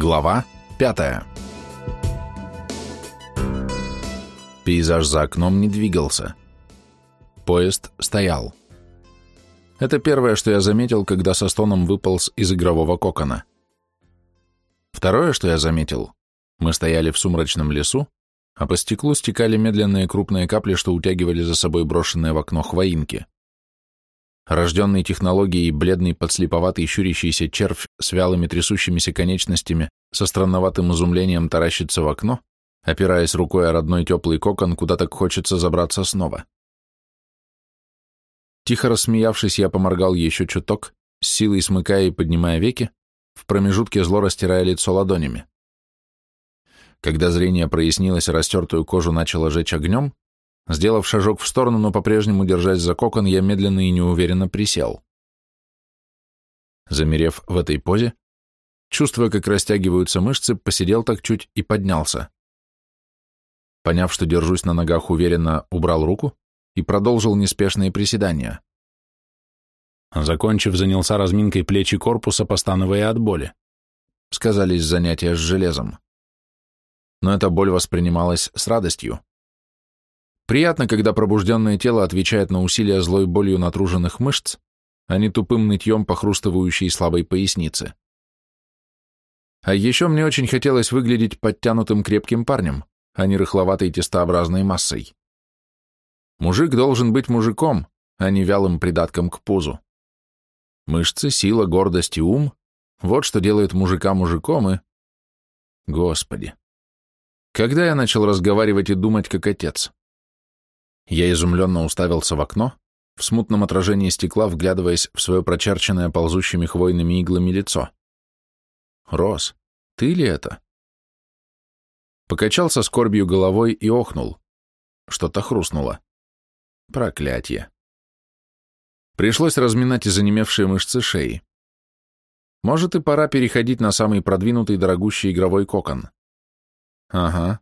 Глава 5 Пейзаж за окном не двигался. Поезд стоял. Это первое, что я заметил, когда со стоном выполз из игрового кокона. Второе, что я заметил, мы стояли в сумрачном лесу, а по стеклу стекали медленные крупные капли, что утягивали за собой брошенные в окно хвоинки. Рожденный технологией бледный подслеповатый щурящийся червь с вялыми трясущимися конечностями со странноватым изумлением таращится в окно, опираясь рукой о родной теплый кокон, куда так хочется забраться снова. Тихо рассмеявшись, я поморгал еще чуток, с силой смыкая и поднимая веки, в промежутке зло растирая лицо ладонями. Когда зрение прояснилось, растертую кожу начало жечь огнем, Сделав шажок в сторону, но по-прежнему держась за кокон, я медленно и неуверенно присел. Замерев в этой позе, чувствуя, как растягиваются мышцы, посидел так чуть и поднялся. Поняв, что держусь на ногах уверенно, убрал руку и продолжил неспешные приседания. Закончив, занялся разминкой плеч и корпуса, постановая от боли. Сказались занятия с железом. Но эта боль воспринималась с радостью. Приятно, когда пробужденное тело отвечает на усилия злой болью натруженных мышц, а не тупым нытьем похрустывающей слабой поясницы. А еще мне очень хотелось выглядеть подтянутым крепким парнем, а не рыхловатой тестообразной массой. Мужик должен быть мужиком, а не вялым придатком к пузу. Мышцы, сила, гордость и ум — вот что делает мужика мужиком и... Господи! Когда я начал разговаривать и думать как отец? Я изумленно уставился в окно, в смутном отражении стекла, вглядываясь в свое прочерченное ползущими хвойными иглами лицо. «Рос, ты ли это?» Покачался скорбью головой и охнул. Что-то хрустнуло. Проклятье. Пришлось разминать и занемевшие мышцы шеи. Может, и пора переходить на самый продвинутый дорогущий игровой кокон. Ага.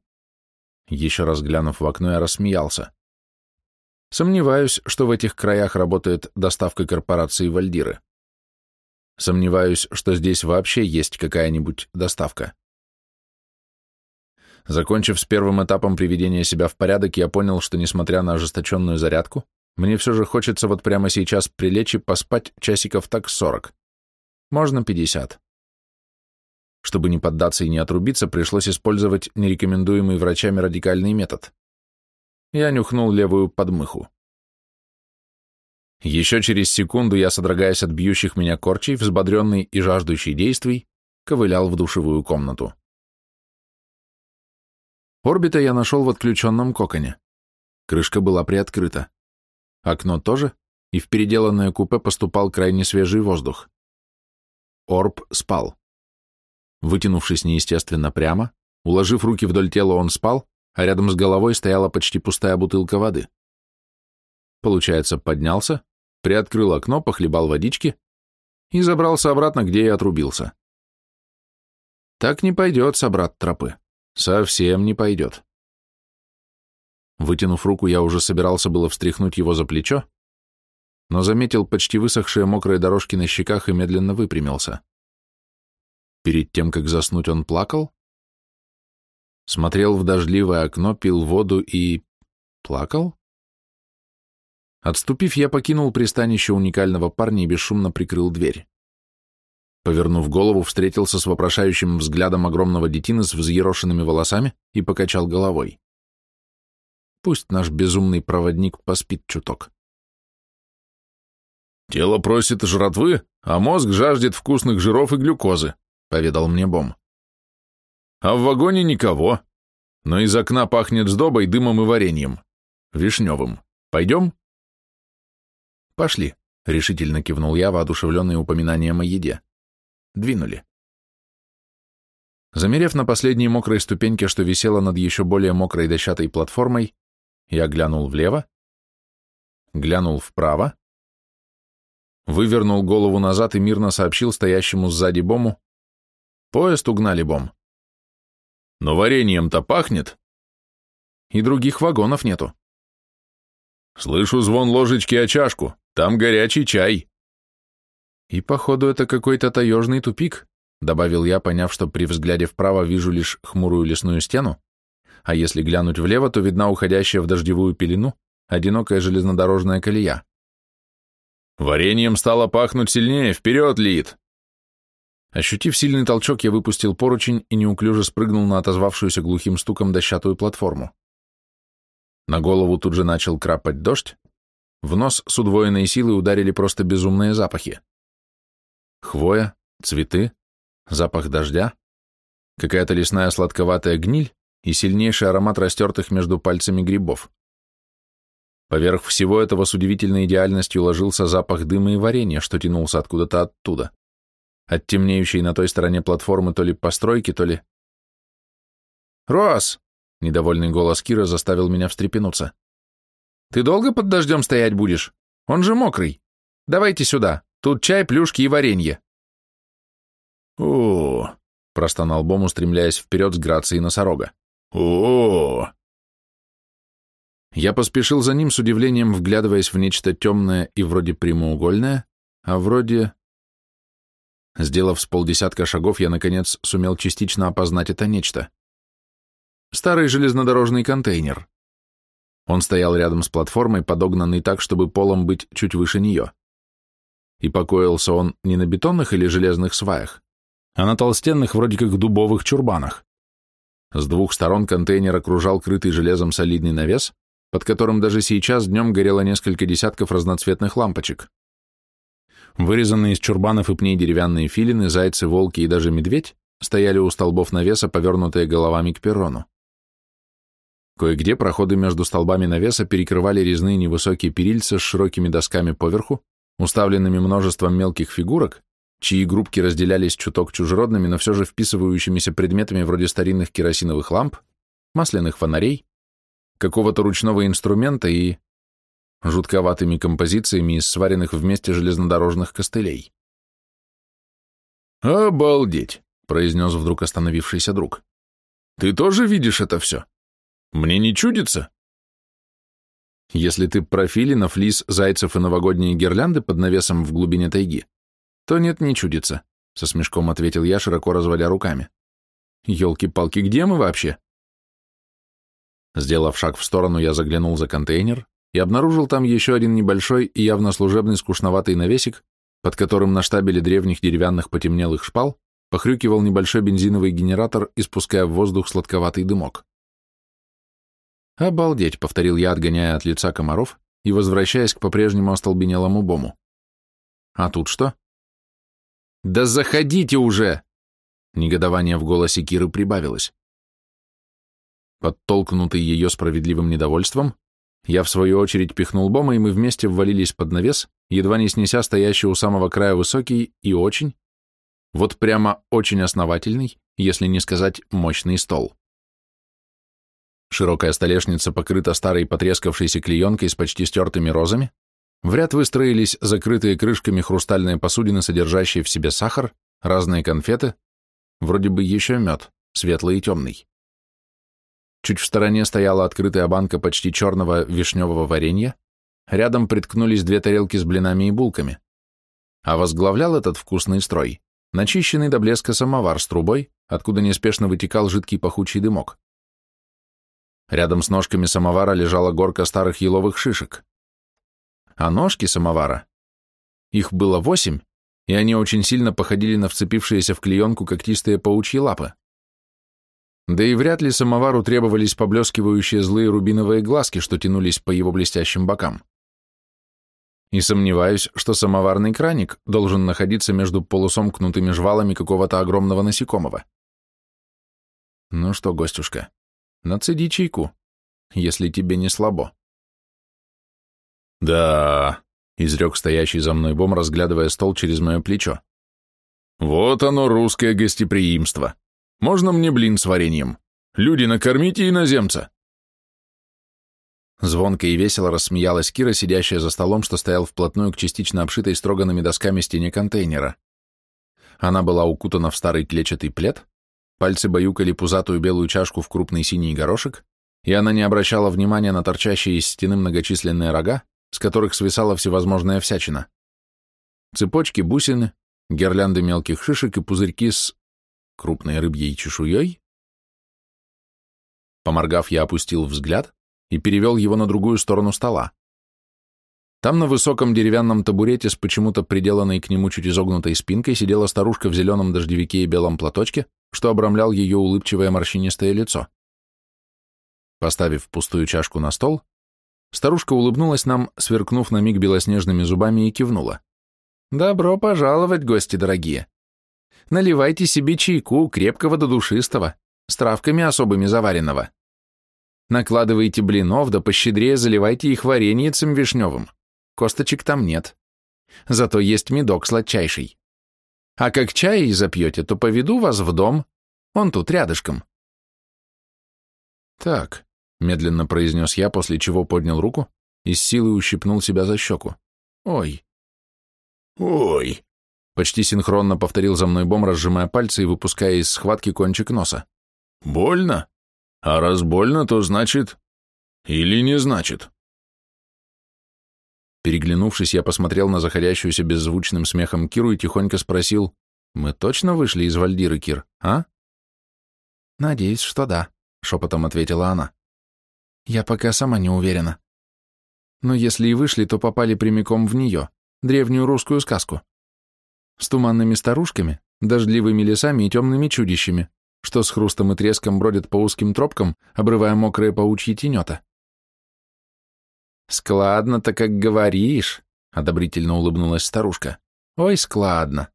Еще раз глянув в окно, я рассмеялся. Сомневаюсь, что в этих краях работает доставка корпорации Вальдиры. Сомневаюсь, что здесь вообще есть какая-нибудь доставка. Закончив с первым этапом приведения себя в порядок, я понял, что, несмотря на ожесточенную зарядку, мне все же хочется вот прямо сейчас прилечь и поспать часиков так сорок. Можно пятьдесят. Чтобы не поддаться и не отрубиться, пришлось использовать нерекомендуемый врачами радикальный метод. Я нюхнул левую подмыху. Еще через секунду я, содрогаясь от бьющих меня корчей, взбодренный и жаждущий действий, ковылял в душевую комнату. Орбита я нашел в отключенном коконе. Крышка была приоткрыта. Окно тоже, и в переделанное купе поступал крайне свежий воздух. Орб спал. Вытянувшись неестественно прямо, уложив руки вдоль тела, он спал, а рядом с головой стояла почти пустая бутылка воды. Получается, поднялся, приоткрыл окно, похлебал водички и забрался обратно, где и отрубился. Так не пойдет, собрат тропы. Совсем не пойдет. Вытянув руку, я уже собирался было встряхнуть его за плечо, но заметил почти высохшие мокрые дорожки на щеках и медленно выпрямился. Перед тем, как заснуть, он плакал? Смотрел в дождливое окно, пил воду и... плакал? Отступив, я покинул пристанище уникального парня и бесшумно прикрыл дверь. Повернув голову, встретился с вопрошающим взглядом огромного детины с взъерошенными волосами и покачал головой. Пусть наш безумный проводник поспит чуток. «Тело просит жратвы, а мозг жаждет вкусных жиров и глюкозы», — поведал мне Бом. А в вагоне никого. Но из окна пахнет сдобой, дымом и вареньем. Вишневым. Пойдем? Пошли, решительно кивнул я, воодушевленный упоминанием о еде. Двинули. Замерев на последней мокрой ступеньке, что висела над еще более мокрой дощатой платформой, я глянул влево, глянул вправо, вывернул голову назад и мирно сообщил стоящему сзади Бому, «Поезд угнали, Бом. Но вареньем-то пахнет. И других вагонов нету. Слышу звон ложечки о чашку. Там горячий чай. И, походу, это какой-то таежный тупик, добавил я, поняв, что при взгляде вправо вижу лишь хмурую лесную стену, а если глянуть влево, то видна уходящая в дождевую пелену одинокая железнодорожная колея. «Вареньем стало пахнуть сильнее! Вперед, Лид!» Ощутив сильный толчок, я выпустил поручень и неуклюже спрыгнул на отозвавшуюся глухим стуком дощатую платформу. На голову тут же начал крапать дождь, в нос с удвоенной силой ударили просто безумные запахи. Хвоя, цветы, запах дождя, какая-то лесная сладковатая гниль и сильнейший аромат растертых между пальцами грибов. Поверх всего этого с удивительной идеальностью ложился запах дыма и варенья, что тянулся откуда-то оттуда. От темнеющей на той стороне платформы то ли постройки, то ли... «Рос!» — недовольный голос Кира заставил меня встрепенуться. «Ты долго под дождем стоять будешь? Он же мокрый. Давайте сюда. Тут чай, плюшки и варенье». «О!» — простонал Бом, устремляясь вперед с грацией носорога. «О!» Я поспешил за ним с удивлением, вглядываясь в нечто темное и вроде прямоугольное, а вроде... Сделав с полдесятка шагов, я, наконец, сумел частично опознать это нечто. Старый железнодорожный контейнер. Он стоял рядом с платформой, подогнанный так, чтобы полом быть чуть выше нее. И покоился он не на бетонных или железных сваях, а на толстенных, вроде как дубовых чурбанах. С двух сторон контейнер окружал крытый железом солидный навес, под которым даже сейчас днем горело несколько десятков разноцветных лампочек. Вырезанные из чурбанов и пней деревянные филины, зайцы, волки и даже медведь стояли у столбов навеса, повернутые головами к перрону. Кое-где проходы между столбами навеса перекрывали резные невысокие перильца с широкими досками поверху, уставленными множеством мелких фигурок, чьи группки разделялись чуток чужеродными, но все же вписывающимися предметами вроде старинных керосиновых ламп, масляных фонарей, какого-то ручного инструмента и жутковатыми композициями из сваренных вместе железнодорожных костылей. «Обалдеть!» — произнес вдруг остановившийся друг. «Ты тоже видишь это все? Мне не чудится?» Если ты про филинов, лис, зайцев и новогодние гирлянды под навесом в глубине тайги, то нет, не чудится, — со смешком ответил я, широко разводя руками. Ёлки-палки, где мы вообще? Сделав шаг в сторону, я заглянул за контейнер и обнаружил там еще один небольшой и явно служебный скучноватый навесик, под которым на штабеле древних деревянных потемнелых шпал похрюкивал небольшой бензиновый генератор, испуская в воздух сладковатый дымок. «Обалдеть», — повторил я, отгоняя от лица комаров и возвращаясь к по-прежнему остолбенелому бому. «А тут что?» «Да заходите уже!» Негодование в голосе Киры прибавилось. Подтолкнутый ее справедливым недовольством, я в свою очередь пихнул Бома, и мы вместе ввалились под навес, едва не снеся стоящий у самого края высокий и очень, вот прямо очень основательный, если не сказать мощный стол. Широкая столешница покрыта старой потрескавшейся клеенкой с почти стертыми розами, в ряд выстроились закрытые крышками хрустальные посудины, содержащие в себе сахар, разные конфеты, вроде бы еще мед, светлый и темный. Чуть в стороне стояла открытая банка почти черного вишневого варенья, рядом приткнулись две тарелки с блинами и булками. А возглавлял этот вкусный строй начищенный до блеска самовар с трубой, откуда неспешно вытекал жидкий пахучий дымок. Рядом с ножками самовара лежала горка старых еловых шишек. А ножки самовара, их было восемь, и они очень сильно походили на вцепившиеся в клеенку когтистые паучьи лапы. Да и вряд ли самовару требовались поблескивающие злые рубиновые глазки, что тянулись по его блестящим бокам. И сомневаюсь, что самоварный краник должен находиться между полусомкнутыми жвалами какого-то огромного насекомого. Ну что, гостюшка, нацеди чайку, если тебе не слабо. Да, изрек стоящий за мной бом, разглядывая стол через мое плечо. Вот оно, русское гостеприимство. Можно мне блин с вареньем? Люди, накормите иноземца!» Звонко и весело рассмеялась Кира, сидящая за столом, что стоял вплотную к частично обшитой строганными досками стене контейнера. Она была укутана в старый клетчатый плед, пальцы баюкали пузатую белую чашку в крупный синий горошек, и она не обращала внимания на торчащие из стены многочисленные рога, с которых свисала всевозможная всячина. Цепочки, бусины, гирлянды мелких шишек и пузырьки с крупной рыбьей чешуей? Поморгав, я опустил взгляд и перевел его на другую сторону стола. Там на высоком деревянном табурете с почему-то приделанной к нему чуть изогнутой спинкой сидела старушка в зеленом дождевике и белом платочке, что обрамлял ее улыбчивое морщинистое лицо. Поставив пустую чашку на стол, старушка улыбнулась нам, сверкнув на миг белоснежными зубами и кивнула. «Добро пожаловать, гости дорогие! Наливайте себе чайку, крепкого до душистого, с травками особыми заваренного. Накладывайте блинов, да пощедрее заливайте их вареньицем вишневым. Косточек там нет. Зато есть медок сладчайший. А как чай запьете, то поведу вас в дом. Он тут рядышком. Так, медленно произнес я, после чего поднял руку и с силой ущипнул себя за щеку. Ой. Ой. Почти синхронно повторил за мной Бом, разжимая пальцы и выпуская из схватки кончик носа. Больно? А раз больно, то значит... Или не значит? Переглянувшись, я посмотрел на заходящуюся беззвучным смехом Киру и тихонько спросил, «Мы точно вышли из Вальдиры, Кир, а?» «Надеюсь, что да», — шепотом ответила она. «Я пока сама не уверена. Но если и вышли, то попали прямиком в нее, древнюю русскую сказку. С туманными старушками, дождливыми лесами и темными чудищами, что с хрустом и треском бродят по узким тропкам, обрывая мокрые паучьи тенета. «Складно-то, как говоришь», — одобрительно улыбнулась старушка. «Ой, складно.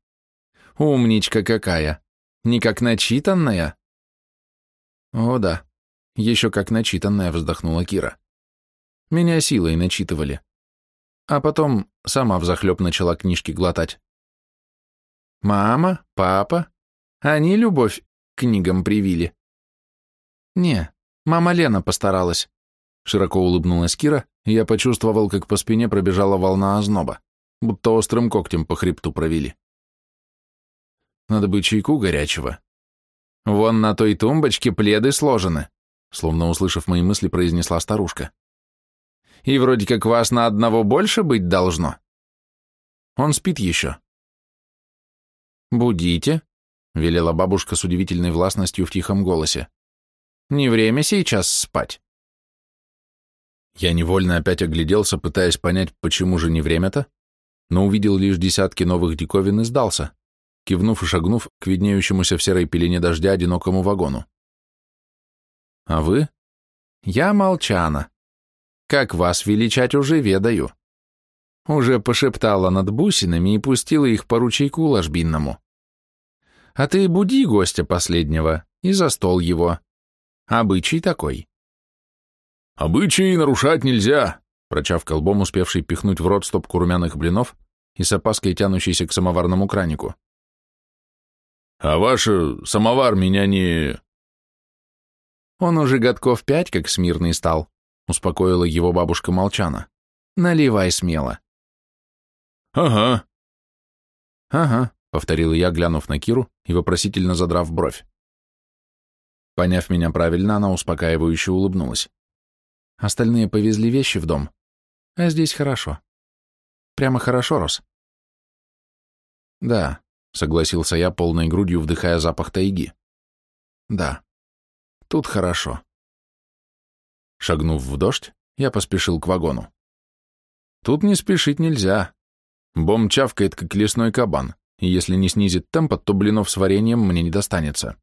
Умничка какая. Не как начитанная?» «О да, еще как начитанная», — вздохнула Кира. «Меня силой начитывали. А потом сама взахлеб начала книжки глотать. Мама, папа, они любовь к книгам привили?» «Не, мама Лена постаралась», — широко улыбнулась Кира, и я почувствовал, как по спине пробежала волна озноба, будто острым когтем по хребту провели. Надо бы чайку горячего. Вон на той тумбочке пледы сложены, словно услышав мои мысли, произнесла старушка. И вроде как вас на одного больше быть должно. Он спит еще. Будите, велела бабушка с удивительной властностью в тихом голосе. Не время сейчас спать. Я невольно опять огляделся, пытаясь понять, почему же не время-то, но увидел лишь десятки новых диковин и сдался, кивнув и шагнув к виднеющемуся в серой пелене дождя одинокому вагону. А вы? Я молчана. Как вас величать уже ведаю. Уже пошептала над бусинами и пустила их по ручейку ложбинному. А ты буди гостя последнего и за стол его. Обычай такой. «Обычаи нарушать нельзя», — прочав колбом, успевший пихнуть в рот стопку румяных блинов и с опаской тянущийся к самоварному кранику. «А ваш самовар меня не...» «Он уже годков пять, как смирный стал», — успокоила его бабушка Молчана. «Наливай смело». «Ага». «Ага», — повторил я, глянув на Киру и вопросительно задрав бровь. Поняв меня правильно, она успокаивающе улыбнулась. Остальные повезли вещи в дом. А здесь хорошо. Прямо хорошо, Рос. Да, согласился я, полной грудью вдыхая запах тайги. Да, тут хорошо. Шагнув в дождь, я поспешил к вагону. Тут не спешить нельзя. Бом чавкает, как лесной кабан, и если не снизит темпа, то блинов с вареньем мне не достанется.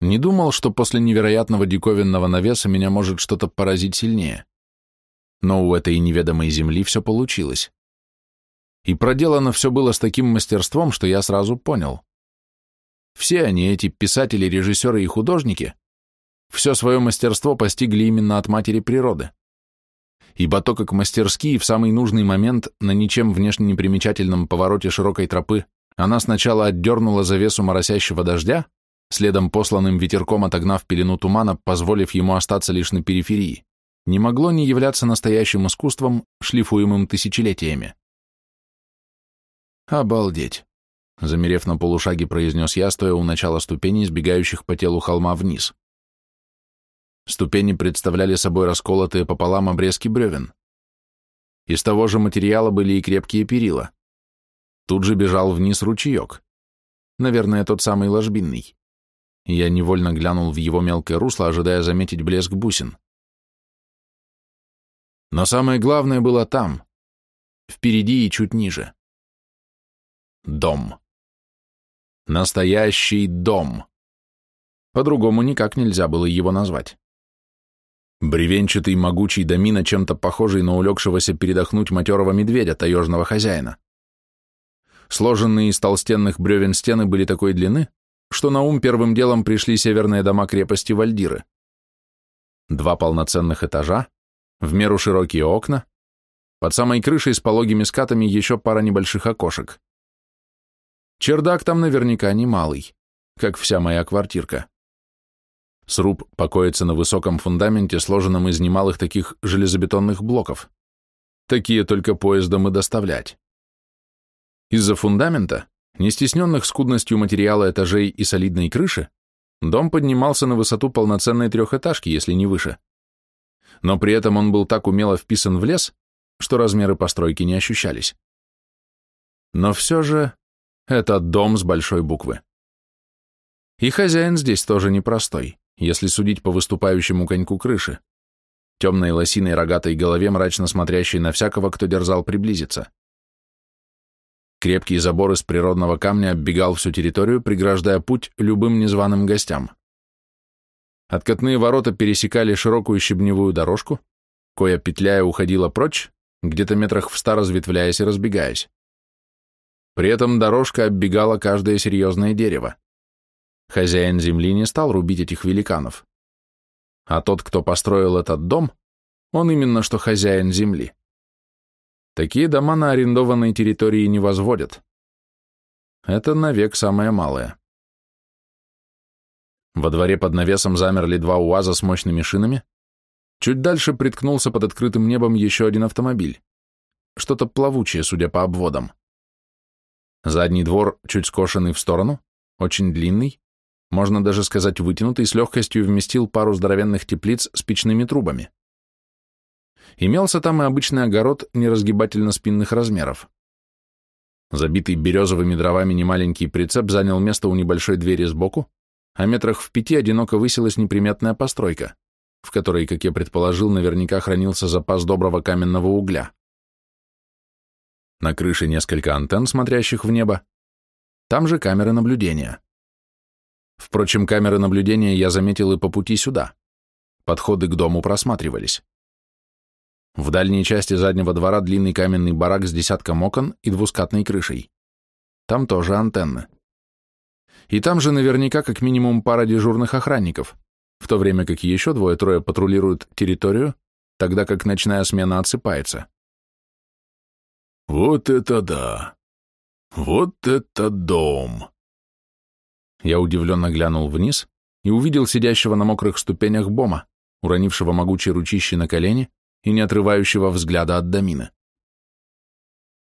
Не думал, что после невероятного диковинного навеса меня может что-то поразить сильнее. Но у этой неведомой земли все получилось. И проделано все было с таким мастерством, что я сразу понял. Все они, эти писатели, режиссеры и художники, все свое мастерство постигли именно от матери природы. Ибо то, как мастерские в самый нужный момент на ничем внешне непримечательном повороте широкой тропы она сначала отдернула завесу моросящего дождя, следом посланным ветерком отогнав пелену тумана, позволив ему остаться лишь на периферии, не могло не являться настоящим искусством, шлифуемым тысячелетиями. «Обалдеть!» — замерев на полушаге, произнес я, стоя у начала ступеней, сбегающих по телу холма вниз. Ступени представляли собой расколотые пополам обрезки бревен. Из того же материала были и крепкие перила, Тут же бежал вниз ручеек. Наверное, тот самый ложбинный. Я невольно глянул в его мелкое русло, ожидая заметить блеск бусин. Но самое главное было там, впереди и чуть ниже. Дом. Настоящий дом. По-другому никак нельзя было его назвать. Бревенчатый могучий домина, чем-то похожий на улегшегося передохнуть матерого медведя, таежного хозяина. Сложенные из толстенных бревен стены были такой длины, что на ум первым делом пришли северные дома крепости Вальдиры. Два полноценных этажа, в меру широкие окна, под самой крышей с пологими скатами еще пара небольших окошек. Чердак там наверняка немалый, как вся моя квартирка. Сруб покоится на высоком фундаменте, сложенном из немалых таких железобетонных блоков. Такие только поездом и доставлять. Из-за фундамента, не стесненных скудностью материала этажей и солидной крыши, дом поднимался на высоту полноценной трехэтажки, если не выше. Но при этом он был так умело вписан в лес, что размеры постройки не ощущались. Но все же это дом с большой буквы. И хозяин здесь тоже непростой если судить по выступающему коньку крыши, темной лосиной рогатой голове, мрачно смотрящей на всякого, кто дерзал приблизиться. Крепкий забор из природного камня оббегал всю территорию, преграждая путь любым незваным гостям. Откатные ворота пересекали широкую щебневую дорожку, кое петляя уходила прочь, где-то метрах в ста разветвляясь и разбегаясь. При этом дорожка оббегала каждое серьезное дерево. Хозяин земли не стал рубить этих великанов. А тот, кто построил этот дом, он именно что хозяин земли. Такие дома на арендованной территории не возводят. Это навек самое малое. Во дворе под навесом замерли два УАЗа с мощными шинами. Чуть дальше приткнулся под открытым небом еще один автомобиль. Что-то плавучее, судя по обводам. Задний двор чуть скошенный в сторону, очень длинный, можно даже сказать вытянутый, с легкостью вместил пару здоровенных теплиц с печными трубами. Имелся там и обычный огород неразгибательно-спинных размеров. Забитый березовыми дровами немаленький прицеп занял место у небольшой двери сбоку, а метрах в пяти одиноко высилась неприметная постройка, в которой, как я предположил, наверняка хранился запас доброго каменного угля. На крыше несколько антенн, смотрящих в небо. Там же камеры наблюдения. Впрочем, камеры наблюдения я заметил и по пути сюда. Подходы к дому просматривались. В дальней части заднего двора длинный каменный барак с десятком окон и двускатной крышей. Там тоже антенны. И там же наверняка как минимум пара дежурных охранников, в то время как еще двое-трое патрулируют территорию, тогда как ночная смена отсыпается. «Вот это да! Вот это дом!» Я удивленно глянул вниз и увидел сидящего на мокрых ступенях Бома, уронившего могучие ручищи на колени и не отрывающего взгляда от домина.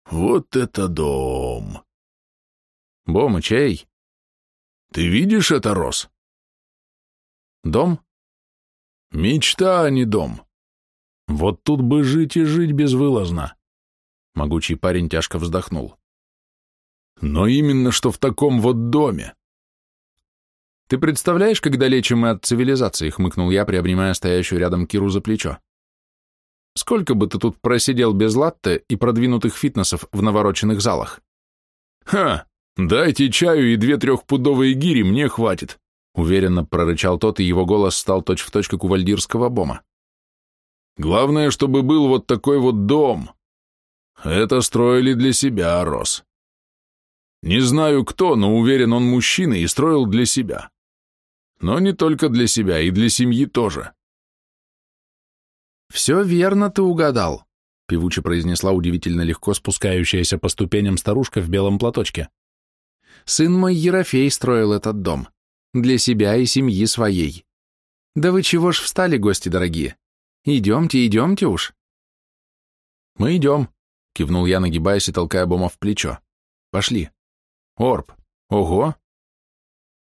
«Вот это дом!» «Бом, чей?» «Ты видишь это, Рос?» «Дом?» «Мечта, а не дом. Вот тут бы жить и жить безвылазно!» Могучий парень тяжко вздохнул. «Но именно что в таком вот доме!» «Ты представляешь, как далече мы от цивилизации?» — хмыкнул я, приобнимая стоящую рядом Киру за плечо. «Сколько бы ты тут просидел без латте и продвинутых фитнесов в навороченных залах?» «Ха! Дайте чаю и две трехпудовые гири, мне хватит!» — уверенно прорычал тот, и его голос стал точь-в-точь, точь, как у вальдирского бома. «Главное, чтобы был вот такой вот дом. Это строили для себя, Рос. Не знаю кто, но уверен, он мужчина и строил для себя. Но не только для себя, и для семьи тоже. «Все верно ты угадал», — певуче произнесла удивительно легко спускающаяся по ступеням старушка в белом платочке. «Сын мой Ерофей строил этот дом. Для себя и семьи своей. Да вы чего ж встали, гости дорогие? Идемте, идемте уж». «Мы идем», — кивнул я, нагибаясь и толкая Бома в плечо. «Пошли». «Орб. Ого,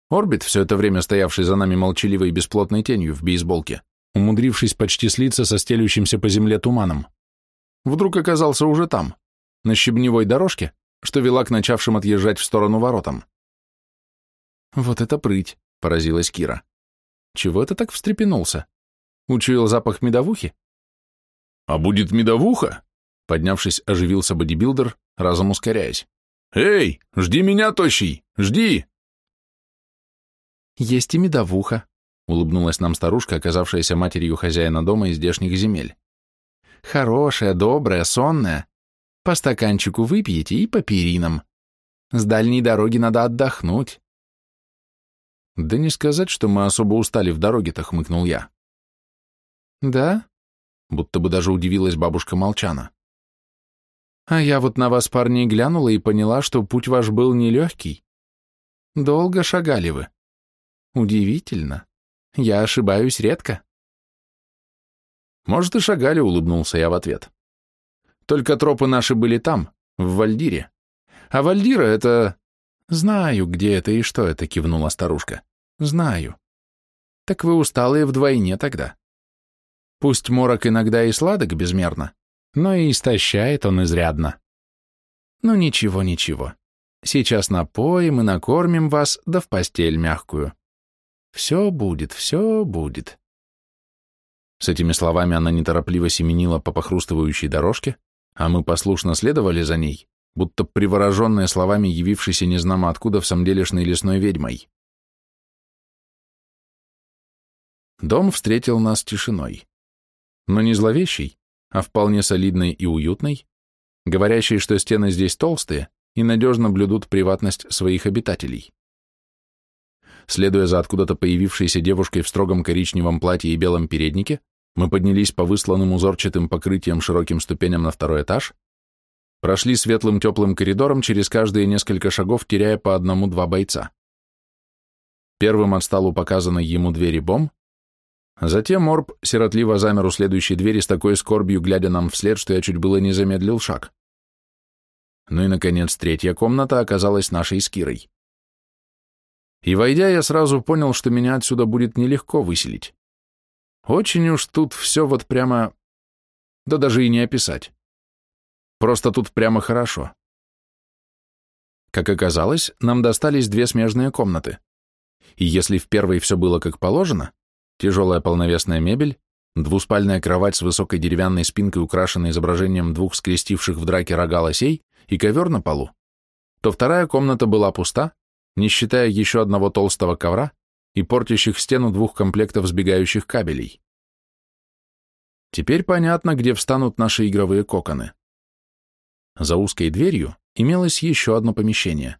Орбит, все это время стоявший за нами молчаливой бесплотной тенью в бейсболке, умудрившись почти слиться со стелющимся по земле туманом, вдруг оказался уже там, на щебневой дорожке, что вела к начавшим отъезжать в сторону воротам. «Вот это прыть!» — поразилась Кира. «Чего это так встрепенулся? Учуял запах медовухи?» «А будет медовуха?» Поднявшись, оживился бодибилдер, разом ускоряясь. «Эй, жди меня, тощий! Жди!» «Есть и медовуха», — улыбнулась нам старушка, оказавшаяся матерью хозяина дома из здешних земель. «Хорошая, добрая, сонная. По стаканчику выпьете и по перинам. С дальней дороги надо отдохнуть». «Да не сказать, что мы особо устали в дороге-то», — хмыкнул я. «Да?» — будто бы даже удивилась бабушка Молчана. А я вот на вас, парни, глянула и поняла, что путь ваш был нелегкий. Долго шагали вы. Удивительно. Я ошибаюсь редко. Может, и шагали, улыбнулся я в ответ. Только тропы наши были там, в Вальдире. А Вальдира — это... Знаю, где это и что это, кивнула старушка. Знаю. Так вы усталые вдвойне тогда. Пусть морок иногда и сладок безмерно, но и истощает он изрядно. Ну ничего, ничего. Сейчас напоим и накормим вас, да в постель мягкую. Все будет, все будет. С этими словами она неторопливо семенила по похрустывающей дорожке, а мы послушно следовали за ней, будто привороженные словами явившейся незнамо откуда в самделишной лесной ведьмой. Дом встретил нас тишиной. Но не зловещий, а вполне солидной и уютной, говорящей, что стены здесь толстые и надежно блюдут приватность своих обитателей. Следуя за откуда-то появившейся девушкой в строгом коричневом платье и белом переднике, мы поднялись по высланным узорчатым покрытием широким ступеням на второй этаж, прошли светлым теплым коридором через каждые несколько шагов, теряя по одному-два бойца. Первым отстал у показанной ему двери бом, Затем Орб сиротливо замер у следующей двери с такой скорбью, глядя нам вслед, что я чуть было не замедлил шаг. Ну и, наконец, третья комната оказалась нашей с Кирой. И, войдя, я сразу понял, что меня отсюда будет нелегко выселить. Очень уж тут все вот прямо... Да даже и не описать. Просто тут прямо хорошо. Как оказалось, нам достались две смежные комнаты. И если в первой все было как положено, тяжелая полновесная мебель, двуспальная кровать с высокой деревянной спинкой, украшенной изображением двух скрестивших в драке рога лосей, и ковер на полу, то вторая комната была пуста, не считая еще одного толстого ковра и портящих стену двух комплектов сбегающих кабелей. Теперь понятно, где встанут наши игровые коконы. За узкой дверью имелось еще одно помещение.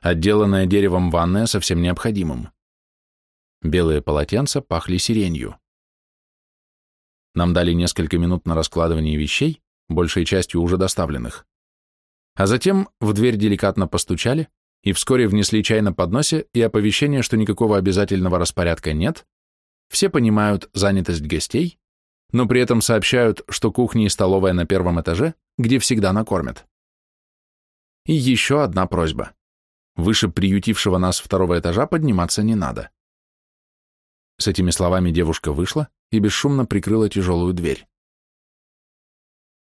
Отделанное деревом ванная со всем необходимым. Белые полотенца пахли сиренью. Нам дали несколько минут на раскладывание вещей, большей частью уже доставленных. А затем в дверь деликатно постучали и вскоре внесли чай на подносе и оповещение, что никакого обязательного распорядка нет, все понимают занятость гостей, но при этом сообщают, что кухня и столовая на первом этаже, где всегда накормят. И еще одна просьба. Выше приютившего нас второго этажа подниматься не надо. С этими словами девушка вышла и бесшумно прикрыла тяжелую дверь.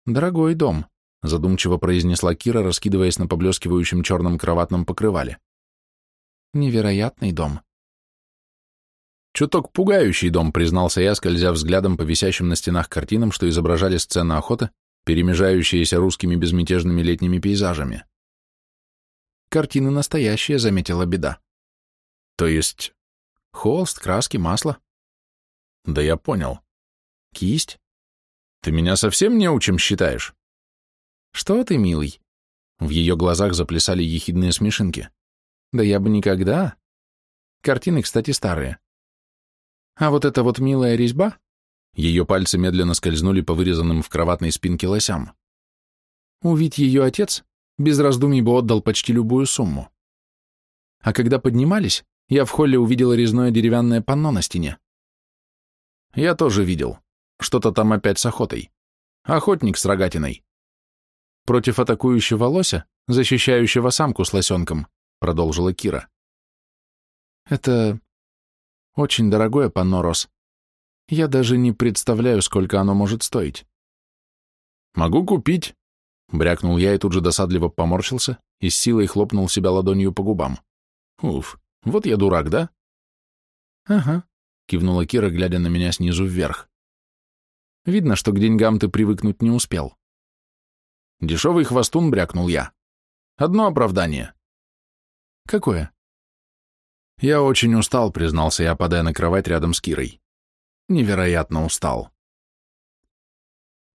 «Дорогой дом», — задумчиво произнесла Кира, раскидываясь на поблескивающем черном кроватном покрывале. «Невероятный дом». «Чуток пугающий дом», — признался я, скользя взглядом по висящим на стенах картинам, что изображали сцены охоты, перемежающиеся русскими безмятежными летними пейзажами. «Картины настоящие», — заметила беда. «То есть Холст, краски, масло. Да я понял. Кисть? Ты меня совсем неучим считаешь? Что ты, милый? В ее глазах заплясали ехидные смешинки. Да я бы никогда. Картины, кстати, старые. А вот эта вот милая резьба? Ее пальцы медленно скользнули по вырезанным в кроватной спинке лосям. Увидь ее отец, без раздумий бы отдал почти любую сумму. А когда поднимались, я в холле увидел резное деревянное панно на стене. Я тоже видел. Что-то там опять с охотой. Охотник с рогатиной. Против атакующего лося, защищающего самку с лосенком, продолжила Кира. Это очень дорогое панно, Рос. Я даже не представляю, сколько оно может стоить. Могу купить. Брякнул я и тут же досадливо поморщился и с силой хлопнул себя ладонью по губам. Уф, вот я дурак, да? Ага, кивнула Кира, глядя на меня снизу вверх. Видно, что к деньгам ты привыкнуть не успел. Дешевый хвостун, брякнул я. Одно оправдание. Какое? Я очень устал, признался я, падая на кровать рядом с Кирой. Невероятно устал.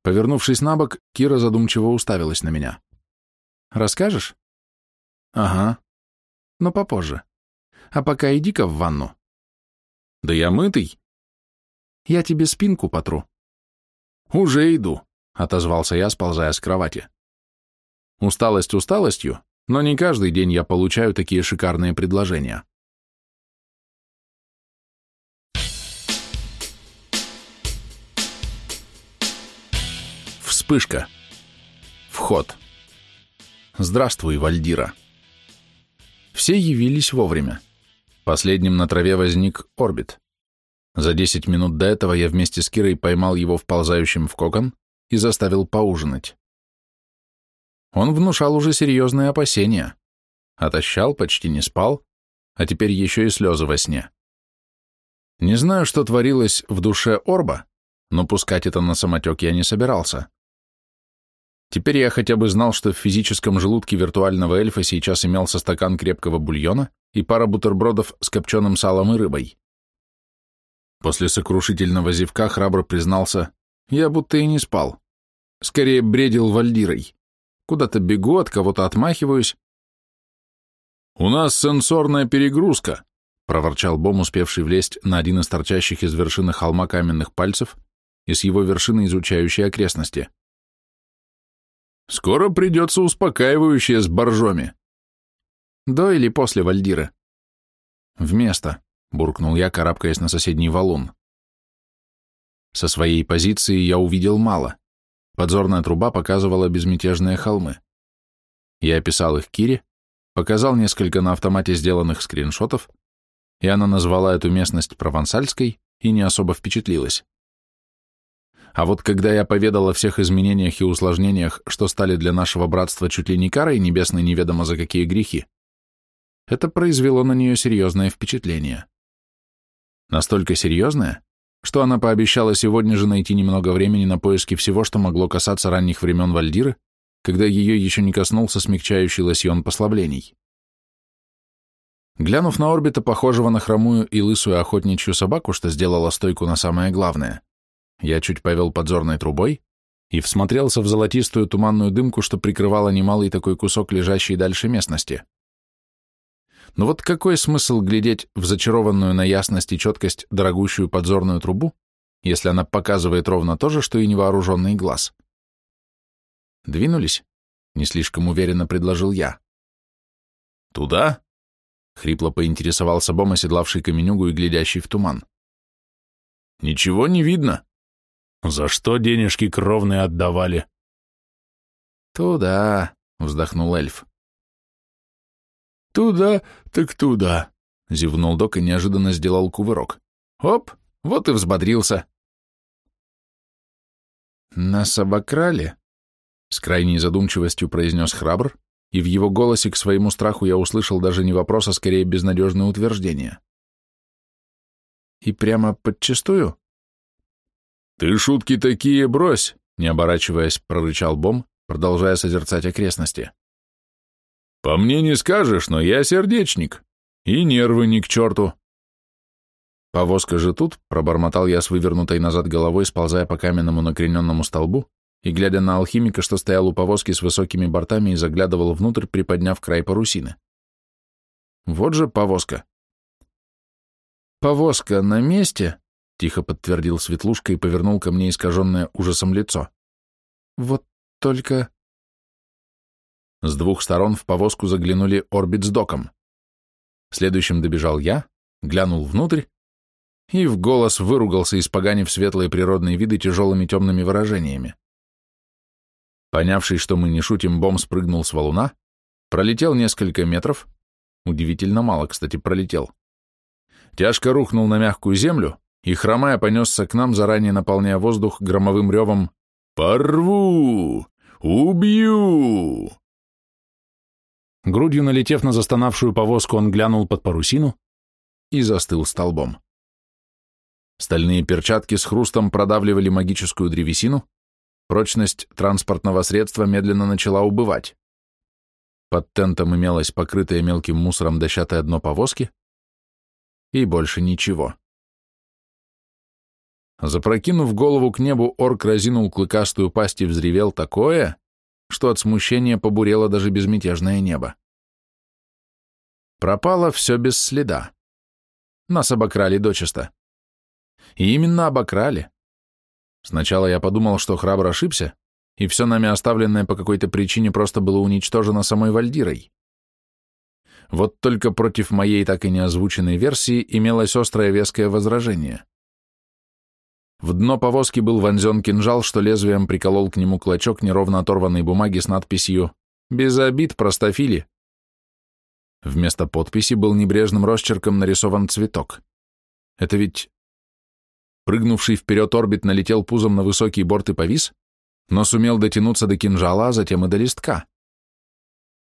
Повернувшись на бок, Кира задумчиво уставилась на меня. «Расскажешь?» «Ага. Но попозже. А пока иди-ка в ванну». «Да я мытый». «Я тебе спинку потру». «Уже иду», — отозвался я, сползая с кровати. Усталость усталостью, но не каждый день я получаю такие шикарные предложения. Вспышка. Вход. Здравствуй, Вальдира. Все явились вовремя. Последним на траве возник Орбит. За десять минут до этого я вместе с Кирой поймал его вползающим в кокон и заставил поужинать. Он внушал уже серьезные опасения. Отощал, почти не спал, а теперь еще и слезы во сне. Не знаю, что творилось в душе Орба, но пускать это на самотек я не собирался. Теперь я хотя бы знал, что в физическом желудке виртуального эльфа сейчас имелся стакан крепкого бульона и пара бутербродов с копченым салом и рыбой. После сокрушительного зевка храбро признался, я будто и не спал. Скорее бредил вальдирой. Куда-то бегу, от кого-то отмахиваюсь. «У нас сенсорная перегрузка», — проворчал Бом, успевший влезть на один из торчащих из вершины холма каменных пальцев и с его вершины изучающей окрестности. Скоро придется успокаивающее с боржоми. До или после Вальдира? Вместо, буркнул я, карабкаясь на соседний валун. Со своей позиции я увидел мало. Подзорная труба показывала безмятежные холмы. Я описал их Кире, показал несколько на автомате сделанных скриншотов, и она назвала эту местность провансальской и не особо впечатлилась. А вот когда я поведал о всех изменениях и усложнениях, что стали для нашего братства чуть ли не карой небесной неведомо за какие грехи, это произвело на нее серьезное впечатление. Настолько серьезное, что она пообещала сегодня же найти немного времени на поиски всего, что могло касаться ранних времен Вальдиры, когда ее еще не коснулся смягчающий лосьон послаблений. Глянув на орбита, похожего на хромую и лысую охотничью собаку, что сделала стойку на самое главное, я чуть повел подзорной трубой и всмотрелся в золотистую туманную дымку, что прикрывала немалый такой кусок лежащей дальше местности. Но вот какой смысл глядеть в зачарованную на ясность и четкость дорогущую подзорную трубу, если она показывает ровно то же, что и невооруженный глаз? Двинулись? Не слишком уверенно предложил я. Туда? Хрипло поинтересовался Бом, оседлавший каменюгу и глядящий в туман. Ничего не видно. За что денежки кровные отдавали? Туда, вздохнул эльф. Туда, так туда, зевнул док и неожиданно сделал кувырок. Оп, вот и взбодрился. Нас обокрали? С крайней задумчивостью произнес храбр, и в его голосе к своему страху я услышал даже не вопрос, а скорее безнадежное утверждение. И прямо подчистую? «Ты шутки такие брось!» — не оборачиваясь, прорычал Бом, продолжая созерцать окрестности. «По мне не скажешь, но я сердечник, и нервы ни к черту!» «Повозка же тут», — пробормотал я с вывернутой назад головой, сползая по каменному накрененному столбу и глядя на алхимика, что стоял у повозки с высокими бортами и заглядывал внутрь, приподняв край парусины. «Вот же повозка!» «Повозка на месте?» — тихо подтвердил Светлушка и повернул ко мне искаженное ужасом лицо. «Вот только...» С двух сторон в повозку заглянули Орбит с доком. Следующим добежал я, глянул внутрь и в голос выругался, испоганив светлые природные виды тяжелыми темными выражениями. Понявший, что мы не шутим, бом спрыгнул с валуна, пролетел несколько метров, удивительно мало, кстати, пролетел, тяжко рухнул на мягкую землю и, хромая, понесся к нам, заранее наполняя воздух громовым ревом «Порву! Убью!» Грудью налетев на застонавшую повозку, он глянул под парусину и застыл столбом. Стальные перчатки с хрустом продавливали магическую древесину, прочность транспортного средства медленно начала убывать. Под тентом имелось покрытое мелким мусором дощатое дно повозки и больше ничего. Запрокинув голову к небу, орк разинул клыкастую пасть и взревел такое, что от смущения побурело даже безмятежное небо. Пропало все без следа. Нас обокрали дочисто. И именно обокрали. Сначала я подумал, что храбро ошибся, и все нами оставленное по какой-то причине просто было уничтожено самой Вальдирой. Вот только против моей так и не озвученной версии имелось острое веское возражение. В дно повозки был вонзен кинжал, что лезвием приколол к нему клочок неровно оторванной бумаги с надписью «Без обид, простофили». Вместо подписи был небрежным росчерком нарисован цветок. Это ведь... Прыгнувший вперед орбит налетел пузом на высокий борт и повис, но сумел дотянуться до кинжала, а затем и до листка.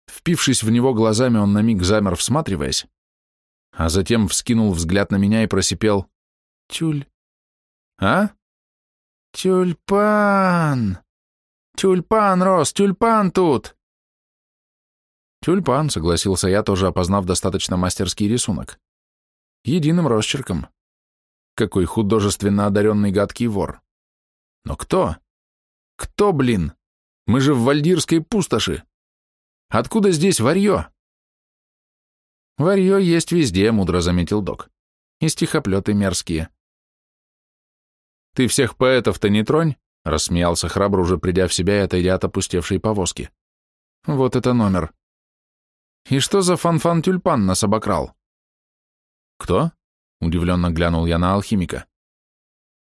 Впившись в него глазами, он на миг замер, всматриваясь, а затем вскинул взгляд на меня и просипел «Тюль, а? Тюльпан! Тюльпан рос, тюльпан тут! Тюльпан, согласился я, тоже опознав достаточно мастерский рисунок. Единым росчерком. Какой художественно одаренный гадкий вор. Но кто? Кто, блин? Мы же в Вальдирской пустоши. Откуда здесь варье? Варье есть везде, мудро заметил док. И стихоплеты мерзкие. «Ты всех поэтов-то не тронь», — рассмеялся храбро, уже придя в себя и отойдя от опустевшей повозки. «Вот это номер. И что за фанфан-тюльпан нас обокрал?» «Кто?» — удивленно глянул я на алхимика.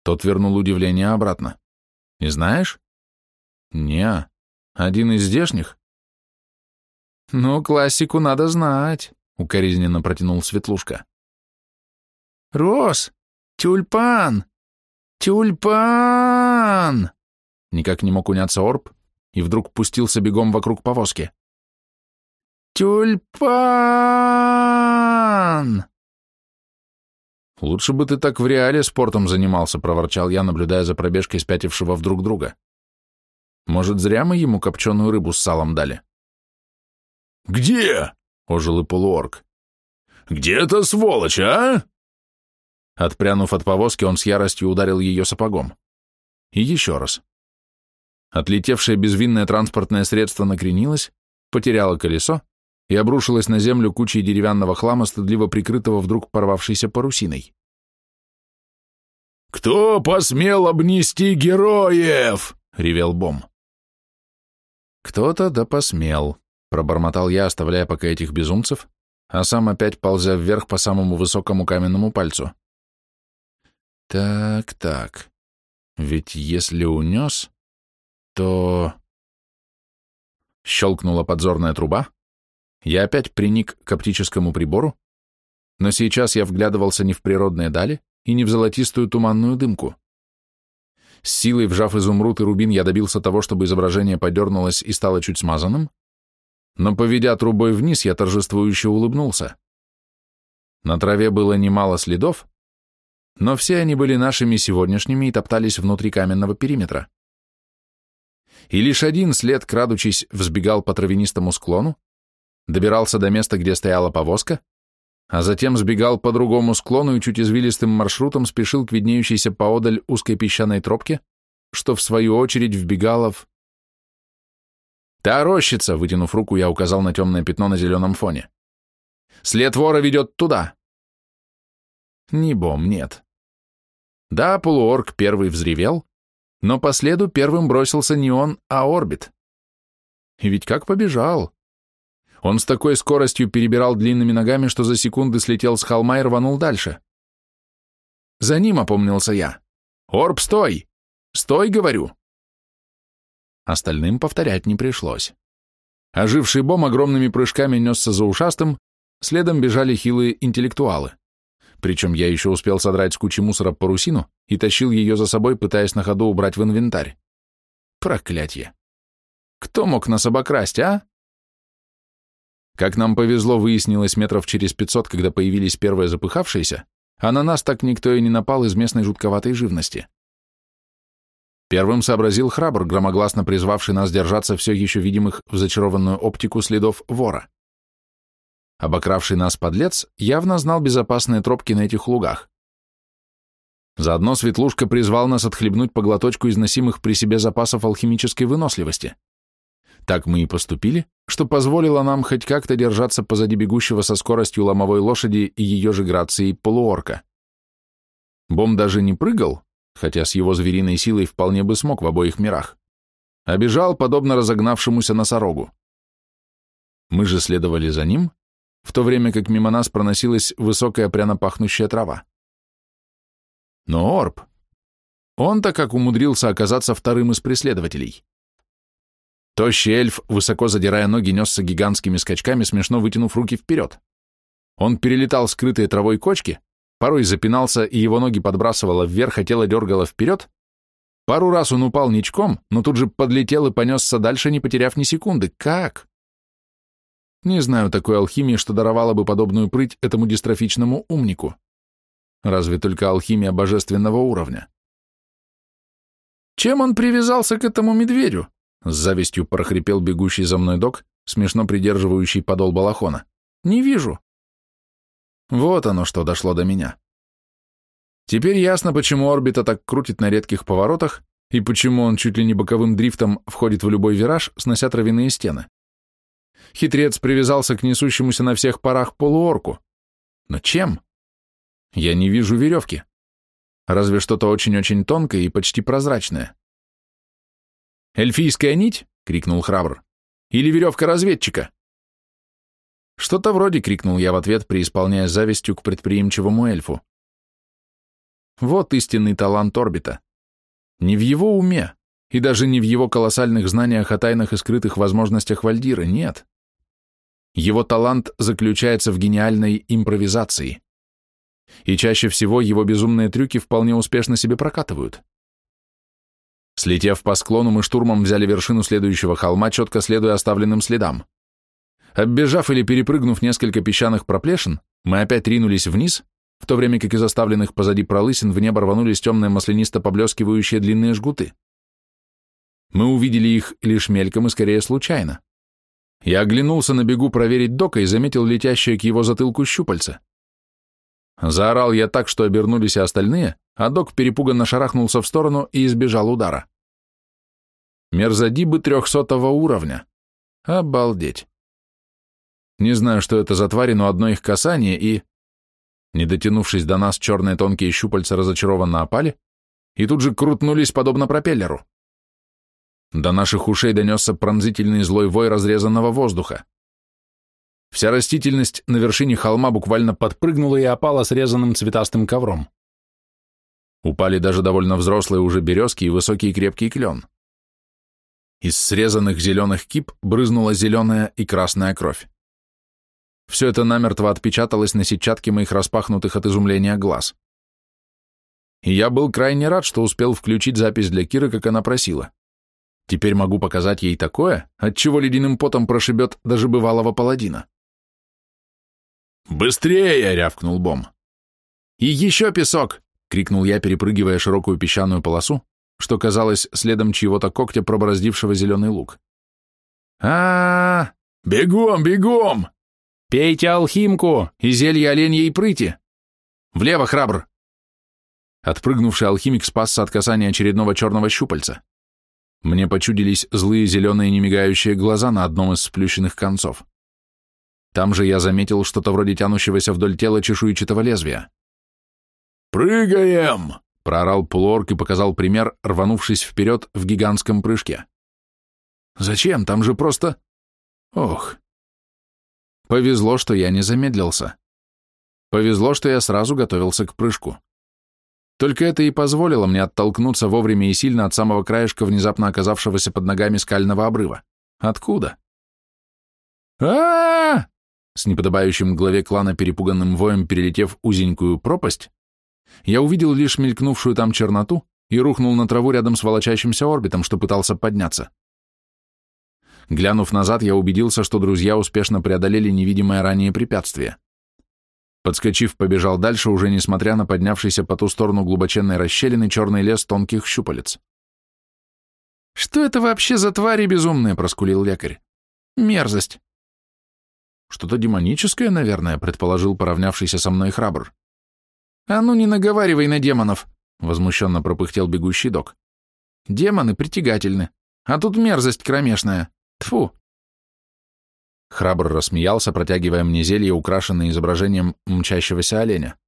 Тот вернул удивление обратно. «Не знаешь?» «Не, один из здешних». «Ну, классику надо знать», — укоризненно протянул Светлушка. «Рос! Тюльпан!» «Тюльпан!» Никак не мог уняться Орб и вдруг пустился бегом вокруг повозки. «Тюльпан!» «Лучше бы ты так в реале спортом занимался», — проворчал я, наблюдая за пробежкой спятившего вдруг друга. «Может, зря мы ему копченую рыбу с салом дали?» «Где?» — ожил и полуорг. «Где эта сволочь, а?» Отпрянув от повозки, он с яростью ударил ее сапогом. И еще раз. Отлетевшее безвинное транспортное средство накренилось, потеряло колесо и обрушилось на землю кучей деревянного хлама, стыдливо прикрытого вдруг порвавшейся парусиной. «Кто посмел обнести героев?» — ревел Бом. «Кто-то да посмел», — пробормотал я, оставляя пока этих безумцев, а сам опять ползя вверх по самому высокому каменному пальцу. Так, так. Ведь если унес, то... Щелкнула подзорная труба. Я опять приник к оптическому прибору, но сейчас я вглядывался не в природные дали и не в золотистую туманную дымку. С силой вжав изумруд и рубин, я добился того, чтобы изображение подернулось и стало чуть смазанным, но, поведя трубой вниз, я торжествующе улыбнулся. На траве было немало следов, но все они были нашими сегодняшними и топтались внутри каменного периметра. И лишь один след, крадучись, взбегал по травянистому склону, добирался до места, где стояла повозка, а затем сбегал по другому склону и чуть извилистым маршрутом спешил к виднеющейся поодаль узкой песчаной тропке, что в свою очередь вбегала в... «Та рощица!» — вытянув руку, я указал на темное пятно на зеленом фоне. «След вора ведет туда!» Не бом, нет. Да, полуорг первый взревел, но по следу первым бросился не он, а орбит. И ведь как побежал. Он с такой скоростью перебирал длинными ногами, что за секунды слетел с холма и рванул дальше. За ним опомнился я. «Орб, стой! Стой, говорю!» Остальным повторять не пришлось. Оживший бом огромными прыжками несся за ушастым, следом бежали хилые интеллектуалы. Причем я еще успел содрать с кучи мусора парусину и тащил ее за собой, пытаясь на ходу убрать в инвентарь. Проклятье. Кто мог нас обокрасть, а? Как нам повезло, выяснилось метров через пятьсот, когда появились первые запыхавшиеся, а на нас так никто и не напал из местной жутковатой живности. Первым сообразил храбр, громогласно призвавший нас держаться все еще видимых в зачарованную оптику следов вора. Обокравший нас подлец явно знал безопасные тропки на этих лугах. Заодно Светлушка призвал нас отхлебнуть по глоточку износимых при себе запасов алхимической выносливости. Так мы и поступили, что позволило нам хоть как-то держаться позади бегущего со скоростью ломовой лошади и ее же грацией полуорка. Бом даже не прыгал, хотя с его звериной силой вполне бы смог в обоих мирах, а бежал, подобно разогнавшемуся носорогу. Мы же следовали за ним, в то время как мимо нас проносилась высокая пряно пахнущая трава. Но Орб, он-то как умудрился оказаться вторым из преследователей. Тощий эльф, высоко задирая ноги, несся гигантскими скачками, смешно вытянув руки вперед. Он перелетал скрытые травой кочки, порой запинался, и его ноги подбрасывало вверх, а тело дергало вперед. Пару раз он упал ничком, но тут же подлетел и понесся дальше, не потеряв ни секунды. Как? Не знаю такой алхимии, что даровала бы подобную прыть этому дистрофичному умнику. Разве только алхимия божественного уровня. Чем он привязался к этому медведю? С завистью прохрипел бегущий за мной док, смешно придерживающий подол балахона. «Не вижу». Вот оно что дошло до меня. Теперь ясно, почему орбита так крутит на редких поворотах и почему он чуть ли не боковым дрифтом входит в любой вираж, снося травяные стены. Хитрец привязался к несущемуся на всех парах полуорку. Но чем? Я не вижу веревки. Разве что-то очень-очень тонкое и почти прозрачное. «Эльфийская нить?» — крикнул храбр. «Или веревка разведчика?» «Что-то вроде», — крикнул я в ответ, преисполняя завистью к предприимчивому эльфу. Вот истинный талант орбита. Не в его уме, и даже не в его колоссальных знаниях о тайных и скрытых возможностях Вальдиры, нет. Его талант заключается в гениальной импровизации. И чаще всего его безумные трюки вполне успешно себе прокатывают. Слетев по склону, мы штурмом взяли вершину следующего холма, четко следуя оставленным следам. Оббежав или перепрыгнув несколько песчаных проплешин, мы опять ринулись вниз, в то время как из оставленных позади пролысин в небо рванулись темные маслянисто поблескивающие длинные жгуты. Мы увидели их лишь мельком и скорее случайно. Я оглянулся на бегу проверить дока и заметил летящее к его затылку щупальце. Заорал я так, что обернулись и остальные, а док перепуганно шарахнулся в сторону и избежал удара. Мерзадибы трехсотого уровня. Обалдеть. Не знаю, что это за твари, но одно их касание и... Не дотянувшись до нас, черные тонкие щупальца разочарованно опали и тут же крутнулись подобно пропеллеру. До наших ушей донесся пронзительный злой вой разрезанного воздуха. Вся растительность на вершине холма буквально подпрыгнула и опала срезанным цветастым ковром. Упали даже довольно взрослые уже березки и высокий крепкий клен. Из срезанных зеленых кип брызнула зеленая и красная кровь. Все это намертво отпечаталось на сетчатке моих распахнутых от изумления глаз. И я был крайне рад, что успел включить запись для Киры, как она просила. Теперь могу показать ей такое, от чего ледяным потом прошибет даже бывалого паладина. «Быстрее!» — рявкнул Бом. «И еще песок!» — крикнул я, перепрыгивая широкую песчаную полосу, что казалось следом чьего-то когтя, пробороздившего зеленый лук. а, -а, -а Бегом, бегом!» «Пейте алхимку и зелье оленьей прыти!» «Влево, храбр!» Отпрыгнувший алхимик спасся от касания очередного черного щупальца. Мне почудились злые зеленые немигающие глаза на одном из сплющенных концов. Там же я заметил что-то вроде тянущегося вдоль тела чешуйчатого лезвия. «Прыгаем!» — проорал полуорк и показал пример, рванувшись вперед в гигантском прыжке. «Зачем? Там же просто...» «Ох!» Повезло, что я не замедлился. Повезло, что я сразу готовился к прыжку. Только это и позволило мне оттолкнуться вовремя и сильно от самого краешка внезапно оказавшегося под ногами скального обрыва. Откуда? а, -а, -а с неподобающим главе клана перепуганным воем перелетев узенькую пропасть, я увидел лишь мелькнувшую там черноту и рухнул на траву рядом с волочащимся орбитом, что пытался подняться. Глянув назад, я убедился, что друзья успешно преодолели невидимое ранее препятствие. Подскочив, побежал дальше, уже несмотря на поднявшийся по ту сторону глубоченной расщелины черный лес тонких щупалец. «Что это вообще за твари безумные?» — проскулил лекарь. «Мерзость!» «Что-то демоническое, наверное», — предположил поравнявшийся со мной храбр. «А ну не наговаривай на демонов!» — возмущенно пропыхтел бегущий док. «Демоны притягательны, а тут мерзость кромешная. Тфу. Храбр рассмеялся, протягивая мне зелье, украшенное изображением мчащегося оленя.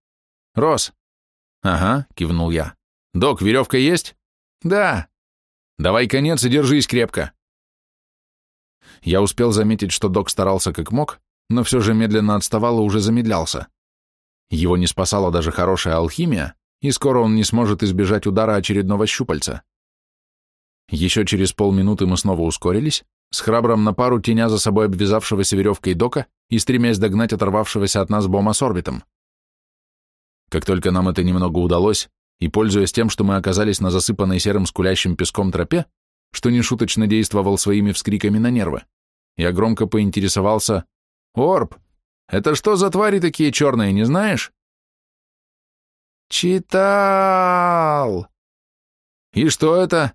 «Рос!» «Ага», — кивнул я. «Док, веревка есть?» «Да». «Давай конец и держись крепко». Я успел заметить, что док старался как мог, но все же медленно отставал и уже замедлялся. Его не спасала даже хорошая алхимия, и скоро он не сможет избежать удара очередного щупальца. Еще через полминуты мы снова ускорились, с храбром на пару теня за собой обвязавшегося веревкой дока и стремясь догнать оторвавшегося от нас бома с орбитом. Как только нам это немного удалось, и пользуясь тем, что мы оказались на засыпанной серым скулящим песком тропе, что нешуточно действовал своими вскриками на нервы, я громко поинтересовался «Орб, это что за твари такие черные, не знаешь?» «Читал!» «И что это?»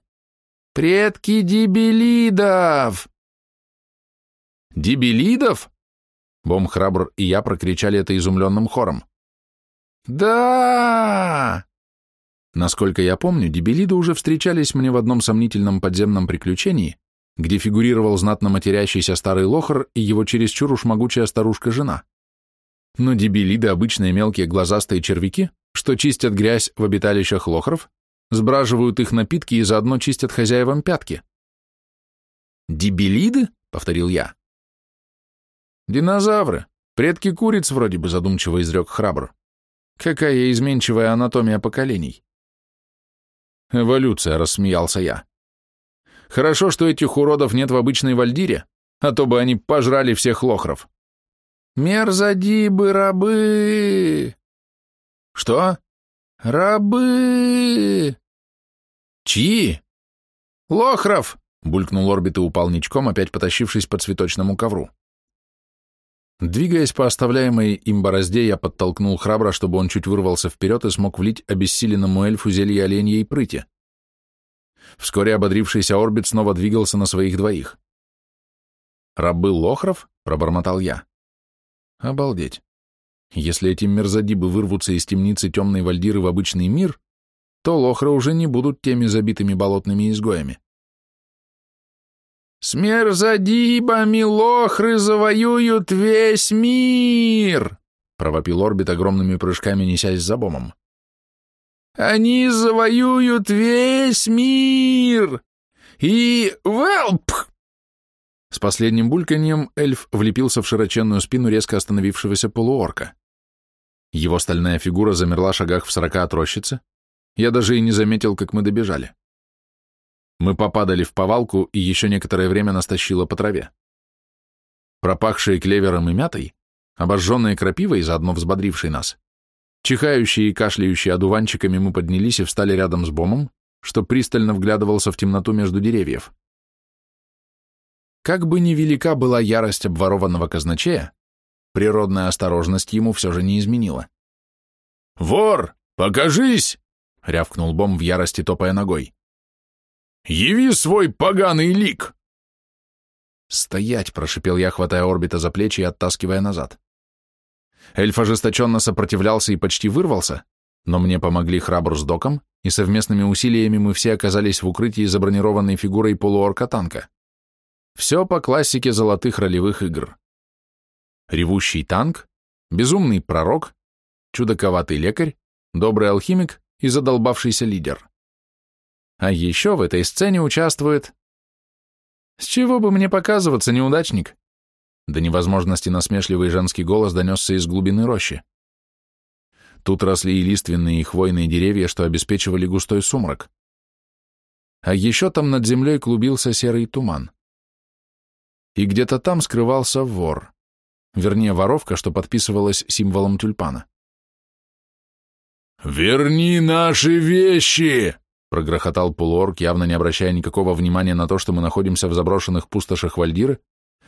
«Предки дебилидов!» «Дебилидов?» Бом Храбр и я прокричали это изумленным хором. «Да!» Насколько я помню, дебилиды уже встречались мне в одном сомнительном подземном приключении, где фигурировал знатно матерящийся старый лохар и его чересчур уж могучая старушка-жена. Но дебилиды — обычные мелкие глазастые червяки, что чистят грязь в обиталищах лохров сбраживают их напитки и заодно чистят хозяевам пятки. «Дебилиды?» — повторил я. «Динозавры. Предки куриц вроде бы», — задумчиво изрек храбр. «Какая изменчивая анатомия поколений». «Эволюция», — рассмеялся я. «Хорошо, что этих уродов нет в обычной вальдире, а то бы они пожрали всех лохров». «Мерзадибы рабы!» «Что?» «Рабы!» «Чьи?» «Лохров!» — булькнул орбит и упал ничком, опять потащившись по цветочному ковру. Двигаясь по оставляемой им борозде, я подтолкнул храбро, чтобы он чуть вырвался вперед и смог влить обессиленному эльфу зелье оленьей прыти. Вскоре ободрившийся орбит снова двигался на своих двоих. «Рабы Лохров?» — пробормотал я. «Обалдеть. Если эти мерзодибы вырвутся из темницы темной вальдиры в обычный мир, то лохры уже не будут теми забитыми болотными изгоями. «С мерзодибами лохры завоюют весь мир!» — провопил орбит огромными прыжками, несясь за бомом. «Они завоюют весь мир! И... Велп!» С последним бульканьем эльф влепился в широченную спину резко остановившегося полуорка. Его стальная фигура замерла шагах в сорока от рощицы. Я даже и не заметил, как мы добежали. Мы попадали в повалку, и еще некоторое время нас тащило по траве. Пропахшие клевером и мятой, обожженные крапивой, заодно взбодрившей нас, чихающие и кашляющие одуванчиками мы поднялись и встали рядом с Бомом, что пристально вглядывался в темноту между деревьев. Как бы ни велика была ярость обворованного казначея, Природная осторожность ему все же не изменила. «Вор, покажись!» — рявкнул Бом в ярости, топая ногой. «Яви свой поганый лик!» «Стоять!» — прошипел я, хватая орбита за плечи и оттаскивая назад. Эльф ожесточенно сопротивлялся и почти вырвался, но мне помогли храбр с доком, и совместными усилиями мы все оказались в укрытии за бронированной фигурой полуорка-танка. Все по классике золотых ролевых игр ревущий танк, безумный пророк, чудаковатый лекарь, добрый алхимик и задолбавшийся лидер. А еще в этой сцене участвует... С чего бы мне показываться, неудачник? До невозможности насмешливый женский голос донесся из глубины рощи. Тут росли и лиственные, и хвойные деревья, что обеспечивали густой сумрак. А еще там над землей клубился серый туман. И где-то там скрывался вор вернее, воровка, что подписывалась символом тюльпана. «Верни наши вещи!» прогрохотал полуорг, явно не обращая никакого внимания на то, что мы находимся в заброшенных пустошах Вальдиры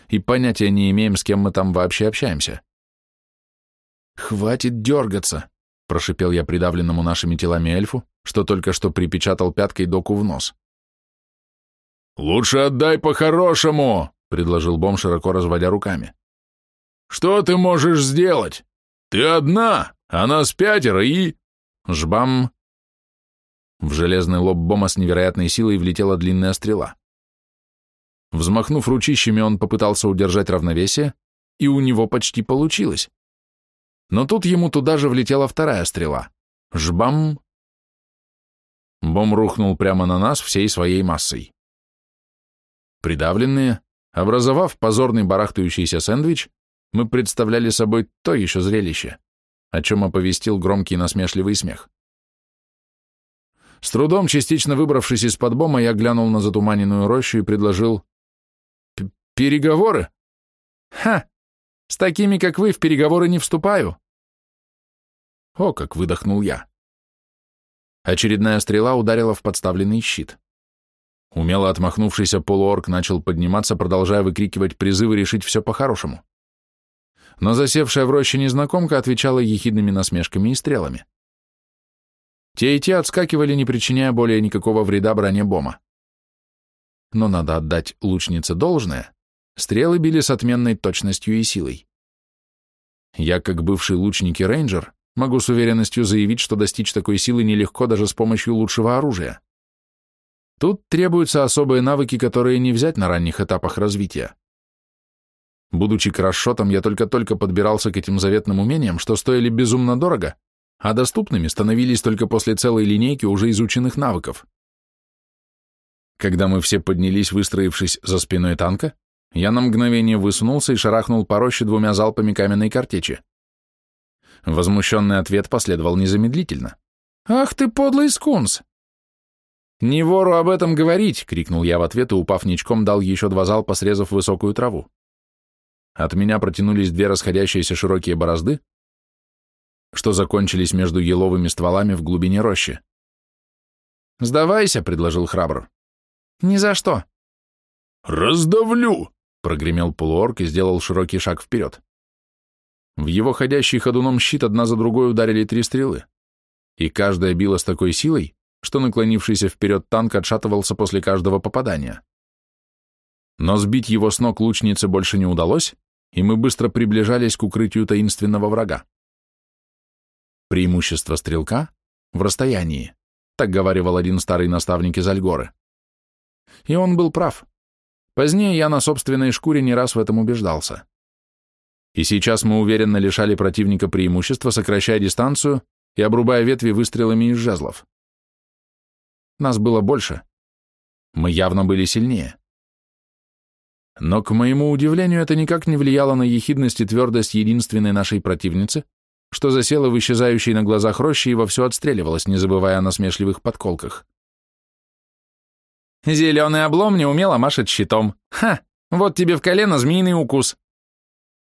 и понятия не имеем, с кем мы там вообще общаемся. «Хватит дергаться!» — прошипел я придавленному нашими телами эльфу, что только что припечатал пяткой доку в нос. «Лучше отдай по-хорошему!» — предложил Бом, широко разводя руками. «Что ты можешь сделать? Ты одна, а нас пятеро и...» Жбам! В железный лоб Бома с невероятной силой влетела длинная стрела. Взмахнув ручищами, он попытался удержать равновесие, и у него почти получилось. Но тут ему туда же влетела вторая стрела. Жбам! Бом рухнул прямо на нас всей своей массой. Придавленные, образовав позорный барахтающийся сэндвич, мы представляли собой то еще зрелище, о чем оповестил громкий насмешливый смех. С трудом, частично выбравшись из-под бома, я глянул на затуманенную рощу и предложил «Переговоры? Ха! С такими, как вы, в переговоры не вступаю!» О, как выдохнул я. Очередная стрела ударила в подставленный щит. Умело отмахнувшийся полуорг начал подниматься, продолжая выкрикивать призывы решить все по-хорошему. Но засевшая в роще незнакомка отвечала ехидными насмешками и стрелами. Те и те отскакивали, не причиняя более никакого вреда броне Бома. Но надо отдать лучнице должное, стрелы били с отменной точностью и силой. Я, как бывший лучник и рейнджер, могу с уверенностью заявить, что достичь такой силы нелегко даже с помощью лучшего оружия. Тут требуются особые навыки, которые не взять на ранних этапах развития. Будучи крашотом, я только-только подбирался к этим заветным умениям, что стоили безумно дорого, а доступными становились только после целой линейки уже изученных навыков. Когда мы все поднялись, выстроившись за спиной танка, я на мгновение высунулся и шарахнул по роще двумя залпами каменной картечи. Возмущенный ответ последовал незамедлительно. «Ах ты, подлый скунс! «Не вору об этом говорить!» — крикнул я в ответ и, упав ничком, дал еще два залпа, срезав высокую траву. От меня протянулись две расходящиеся широкие борозды, что закончились между еловыми стволами в глубине рощи. «Сдавайся», — предложил храбр. «Ни за что». «Раздавлю!» — прогремел полуорк и сделал широкий шаг вперед. В его ходящий ходуном щит одна за другой ударили три стрелы, и каждая била с такой силой, что наклонившийся вперед танк отшатывался после каждого попадания. Но сбить его с ног лучнице больше не удалось, и мы быстро приближались к укрытию таинственного врага. Преимущество стрелка в расстоянии, так говаривал один старый наставник из Альгоры. И он был прав. Позднее я на собственной шкуре не раз в этом убеждался. И сейчас мы уверенно лишали противника преимущества, сокращая дистанцию и обрубая ветви выстрелами из жезлов. Нас было больше. Мы явно были сильнее. Но, к моему удивлению, это никак не влияло на ехидность и твердость единственной нашей противницы, что засела в исчезающей на глазах рощи и вовсю отстреливалась, не забывая о насмешливых подколках. «Зеленый облом не умело машет щитом. Ха! Вот тебе в колено змеиный укус!»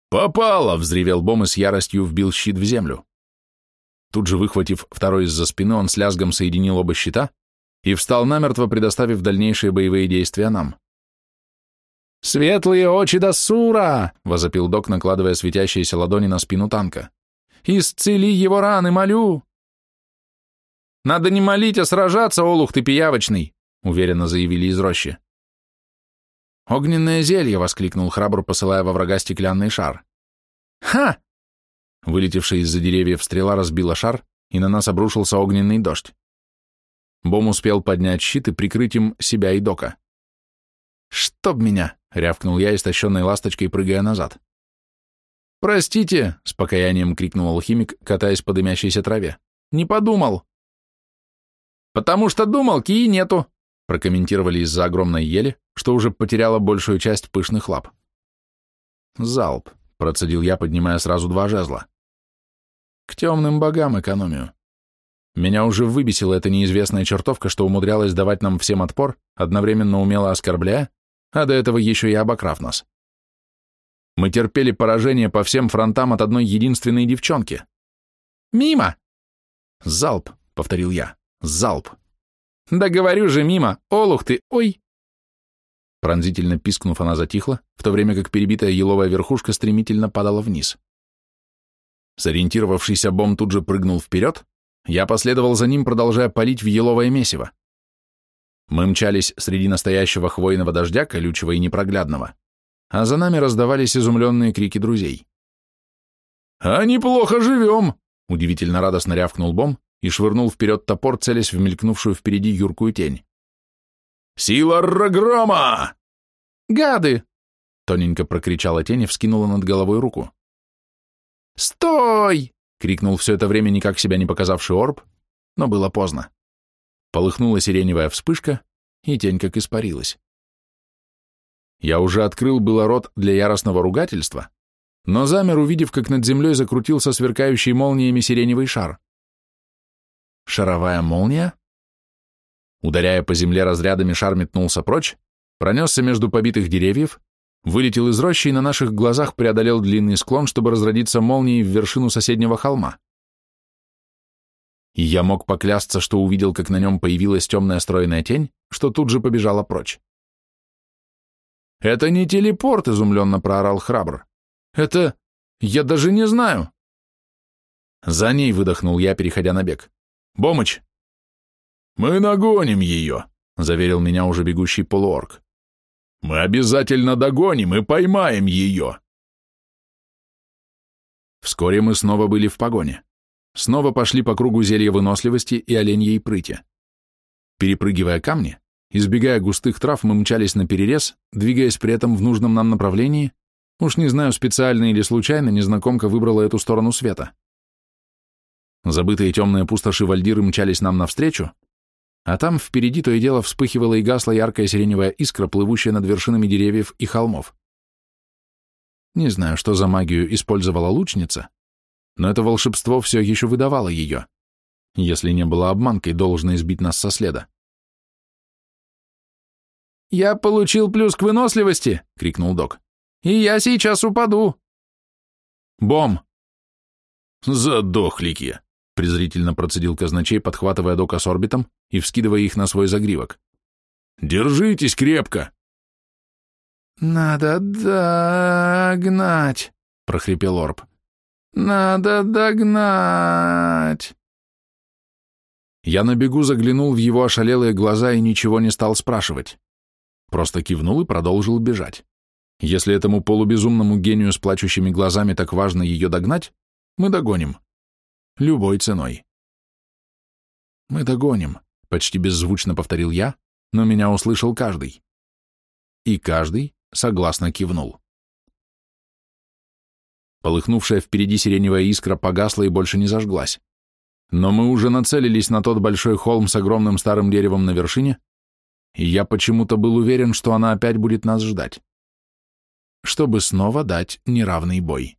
«Попало!» — взревел Бом и с яростью вбил щит в землю. Тут же, выхватив второй из-за спины, он с лязгом соединил оба щита и встал намертво, предоставив дальнейшие боевые действия нам. «Светлые очи Дасура!» — возопил док, накладывая светящиеся ладони на спину танка. «Исцели его раны, молю!» «Надо не молить, а сражаться, олух ты пиявочный!» — уверенно заявили из рощи. «Огненное зелье!» — воскликнул храбр, посылая во врага стеклянный шар. «Ха!» Вылетевшая из-за деревьев стрела разбила шар, и на нас обрушился огненный дождь. Бом успел поднять щит и прикрыть им себя и Дока. «Чтоб меня!» — рявкнул я, истощенной ласточкой, прыгая назад. «Простите!» — с покаянием крикнул алхимик, катаясь по дымящейся траве. «Не подумал!» «Потому что думал, кии нету!» — прокомментировали из-за огромной ели, что уже потеряла большую часть пышных лап. «Залп!» — процедил я, поднимая сразу два жезла. «К темным богам экономию!» Меня уже выбесила эта неизвестная чертовка, что умудрялась давать нам всем отпор, одновременно умело оскорбляя, а до этого еще и обокрав нас. Мы терпели поражение по всем фронтам от одной единственной девчонки. «Мимо!» «Залп!» — повторил я. «Залп!» Да говорю же, мимо! Олух ты! Ой!» Пронзительно пискнув, она затихла, в то время как перебитая еловая верхушка стремительно падала вниз. Сориентировавшийся бом тут же прыгнул вперед, я последовал за ним, продолжая палить в еловое месиво. Мы мчались среди настоящего хвойного дождя, колючего и непроглядного, а за нами раздавались изумленные крики друзей. «А неплохо живем!» — удивительно радостно рявкнул Бом и швырнул вперед топор, целясь в мелькнувшую впереди юркую тень. «Сила Рогрома!» «Гады!» — тоненько прокричала тень и вскинула над головой руку. «Стой!» — крикнул все это время никак себя не показавший орб, но было поздно. Полыхнула сиреневая вспышка, и тень как испарилась. Я уже открыл было рот для яростного ругательства, но замер, увидев, как над землей закрутился сверкающий молниями сиреневый шар. Шаровая молния? Ударяя по земле разрядами, шар метнулся прочь, пронесся между побитых деревьев, вылетел из рощи и на наших глазах преодолел длинный склон, чтобы разродиться молнией в вершину соседнего холма. И я мог поклясться, что увидел, как на нем появилась темная стройная тень, что тут же побежала прочь. «Это не телепорт», — изумленно проорал храбр. «Это... я даже не знаю». «За ней», — выдохнул я, переходя на бег. «Бомыч!» «Мы нагоним ее», — заверил меня уже бегущий полуорг. Мы обязательно догоним и поймаем ее. Вскоре мы снова были в погоне. Снова пошли по кругу зелья выносливости и оленьей прыти. Перепрыгивая камни, избегая густых трав, мы мчались на перерез, двигаясь при этом в нужном нам направлении. Уж не знаю, специально или случайно, незнакомка выбрала эту сторону света. Забытые темные пустоши вальдиры мчались нам навстречу, а там впереди то и дело вспыхивала и гасла яркая сиреневая искра, плывущая над вершинами деревьев и холмов. Не знаю, что за магию использовала лучница, но это волшебство все еще выдавало ее, если не было обманкой, должной сбить нас со следа. «Я получил плюс к выносливости!» — крикнул док. «И я сейчас упаду!» «Бом!» «Задохлики!» презрительно процедил казначей, подхватывая дока с орбитом и вскидывая их на свой загривок. «Держитесь крепко!» «Надо догнать!» — прохрипел Орб. «Надо догнать!» Я на бегу заглянул в его ошалелые глаза и ничего не стал спрашивать. Просто кивнул и продолжил бежать. Если этому полубезумному гению с плачущими глазами так важно ее догнать, мы догоним. Любой ценой. «Мы догоним», — почти беззвучно повторил я, но меня услышал каждый. И каждый согласно кивнул. Полыхнувшая впереди сиреневая искра погасла и больше не зажглась. Но мы уже нацелились на тот большой холм с огромным старым деревом на вершине, и я почему-то был уверен, что она опять будет нас ждать, чтобы снова дать неравный бой.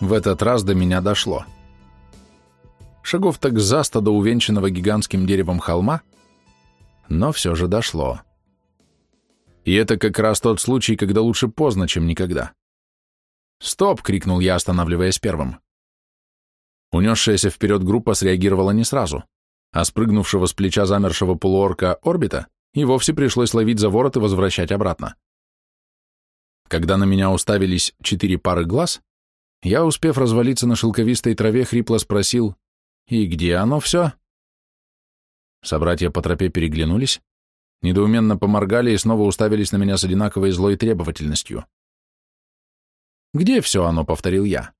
В этот раз до меня дошло. Шагов так за сто до увенчанного гигантским деревом холма, но все же дошло. И это как раз тот случай, когда лучше поздно, чем никогда. «Стоп!» — крикнул я, останавливаясь первым. Унесшаяся вперед группа среагировала не сразу, а спрыгнувшего с плеча замершего полуорка орбита и вовсе пришлось ловить за ворот и возвращать обратно. Когда на меня уставились четыре пары глаз, я, успев развалиться на шелковистой траве, хрипло спросил, «И где оно все?» Собратья по тропе переглянулись, недоуменно поморгали и снова уставились на меня с одинаковой злой требовательностью. «Где все оно?» — повторил я.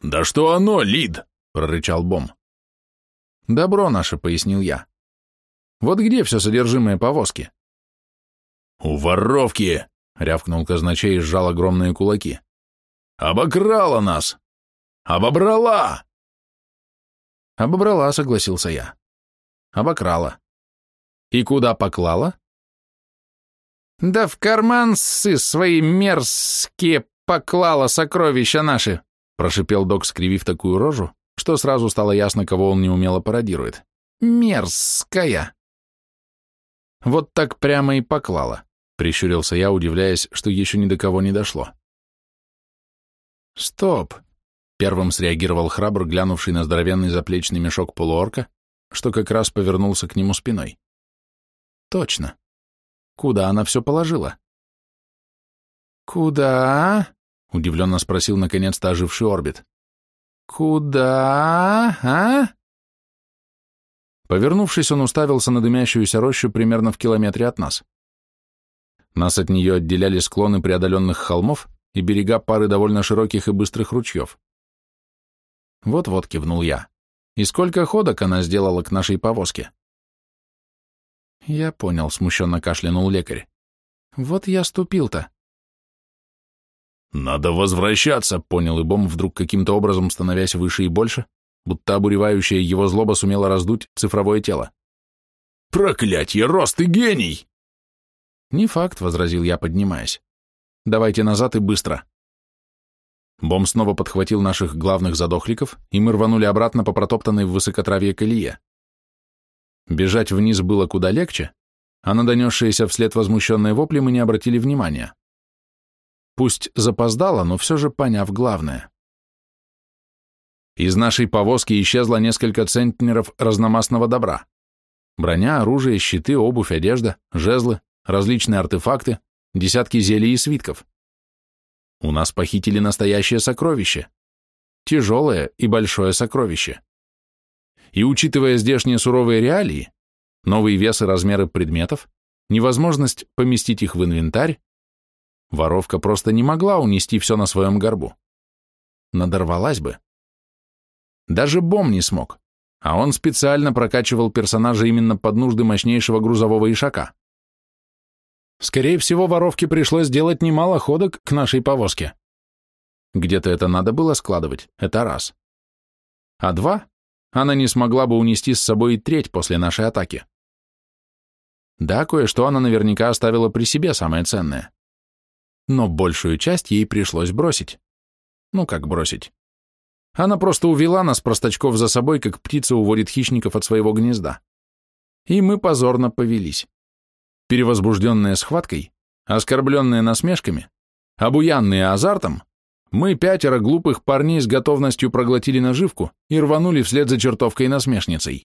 «Да что оно, Лид?» — прорычал Бом. «Добро наше», — пояснил я. «Вот где все содержимое повозки?» «У воровки!» — рявкнул казначей и сжал огромные кулаки. Обокрала нас! Обобрала!» «Обобрала», — согласился я. «Обокрала. И куда поклала?» «Да в карман сы свои мерзкие поклала сокровища наши», прошипел док, скривив такую рожу, что сразу стало ясно, кого он неумело пародирует. «Мерзкая!» «Вот так прямо и поклала», — прищурился я, удивляясь, что еще ни до кого не дошло. Стоп! Первым среагировал храбр, глянувший на здоровенный заплечный мешок полуорка, что как раз повернулся к нему спиной. Точно. Куда она все положила? Куда? Удивленно спросил наконец-то оживший орбит. Куда, а? Повернувшись, он уставился на дымящуюся рощу примерно в километре от нас. Нас от нее отделяли склоны преодоленных холмов и берега пары довольно широких и быстрых ручьев. Вот-вот кивнул я. И сколько ходок она сделала к нашей повозке? Я понял, смущенно кашлянул лекарь. Вот я ступил-то. Надо возвращаться, понял Ибом, вдруг каким-то образом становясь выше и больше, будто обуревающая его злоба сумела раздуть цифровое тело. «Проклятье, рост и гений!» «Не факт», — возразил я, поднимаясь. «Давайте назад и быстро». Бом снова подхватил наших главных задохликов, и мы рванули обратно по протоптанной в высокотравье колее. Бежать вниз было куда легче, а на донесшиеся вслед возмущенные вопли мы не обратили внимания. Пусть запоздало, но все же поняв главное. Из нашей повозки исчезло несколько центнеров разномастного добра. Броня, оружие, щиты, обувь, одежда, жезлы, различные артефакты, десятки зелий и свитков. У нас похитили настоящее сокровище. Тяжелое и большое сокровище. И учитывая здешние суровые реалии, новые весы размеры предметов, невозможность поместить их в инвентарь, воровка просто не могла унести все на своем горбу. Надорвалась бы. Даже Бом не смог, а он специально прокачивал персонажа именно под нужды мощнейшего грузового ишака. Скорее всего, воровке пришлось сделать немало ходок к нашей повозке. Где-то это надо было складывать, это раз. А два, она не смогла бы унести с собой и треть после нашей атаки. Да, кое-что она наверняка оставила при себе, самое ценное. Но большую часть ей пришлось бросить. Ну как бросить? Она просто увела нас, простачков, за собой, как птица уводит хищников от своего гнезда. И мы позорно повелись. Перевозбужденные схваткой, оскорбленные насмешками, обуянные азартом, мы, пятеро глупых парней, с готовностью проглотили наживку и рванули вслед за чертовкой насмешницей.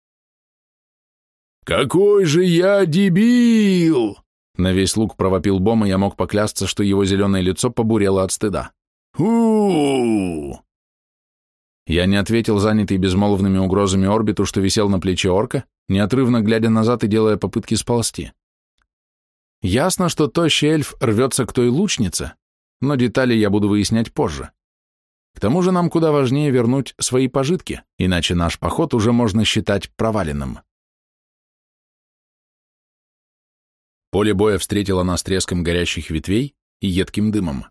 «Какой же я дебил!» На весь лук провопил Бом, и я мог поклясться, что его зеленое лицо побурело от стыда. -у я не ответил занятый безмолвными угрозами орбиту, что висел на плече орка, неотрывно глядя назад и делая попытки сползти. Ясно, что тощий эльф рвется к той лучнице, но детали я буду выяснять позже. К тому же нам куда важнее вернуть свои пожитки, иначе наш поход уже можно считать проваленным. Поле боя встретило нас треском горящих ветвей и едким дымом.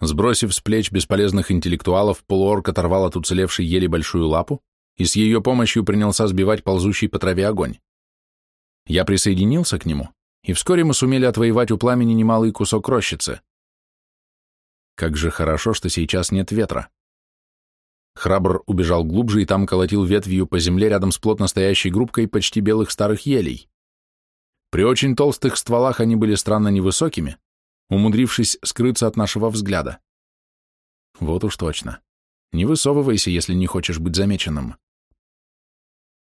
Сбросив с плеч бесполезных интеллектуалов, полуорк оторвал от уцелевшей ели большую лапу и с ее помощью принялся сбивать ползущий по траве огонь. Я присоединился к нему, и вскоре мы сумели отвоевать у пламени немалый кусок рощицы. Как же хорошо, что сейчас нет ветра. Храбр убежал глубже и там колотил ветвью по земле рядом с плотно стоящей группкой почти белых старых елей. При очень толстых стволах они были странно невысокими, умудрившись скрыться от нашего взгляда. Вот уж точно. Не высовывайся, если не хочешь быть замеченным.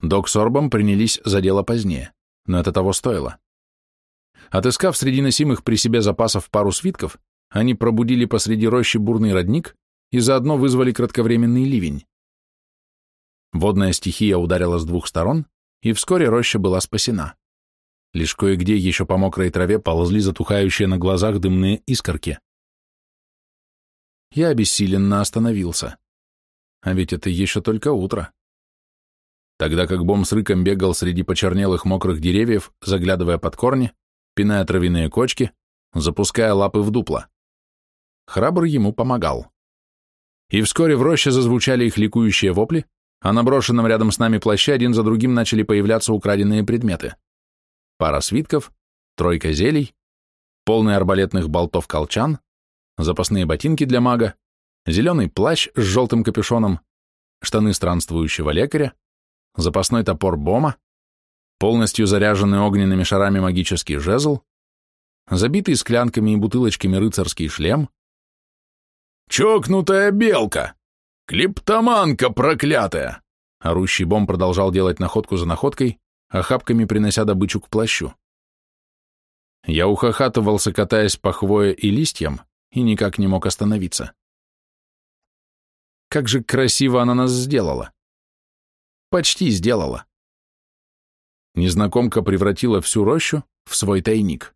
Док с Орбом принялись за дело позднее, но это того стоило. Отыскав среди носимых при себе запасов пару свитков, они пробудили посреди рощи бурный родник и заодно вызвали кратковременный ливень. Водная стихия ударила с двух сторон, и вскоре роща была спасена. Лишь кое-где еще по мокрой траве ползли затухающие на глазах дымные искорки. Я обессиленно остановился. А ведь это еще только утро. Тогда как Бом с рыком бегал среди почернелых мокрых деревьев, заглядывая под корни, пиная травяные кочки, запуская лапы в дупло. Храбр ему помогал. И вскоре в роще зазвучали их ликующие вопли, а на брошенном рядом с нами плаще один за другим начали появляться украденные предметы пара свитков, тройка зелий, полный арбалетных болтов колчан, запасные ботинки для мага, зеленый плащ с желтым капюшоном, штаны странствующего лекаря, запасной топор бома, полностью заряженный огненными шарами магический жезл, забитый склянками и бутылочками рыцарский шлем, Чокнутая белка! Клептоманка проклятая!» Орущий бомб продолжал делать находку за находкой, охапками принося добычу к плащу. Я ухахатывался, катаясь по хвое и листьям, и никак не мог остановиться. Как же красиво она нас сделала. Почти сделала. Незнакомка превратила всю рощу в свой тайник.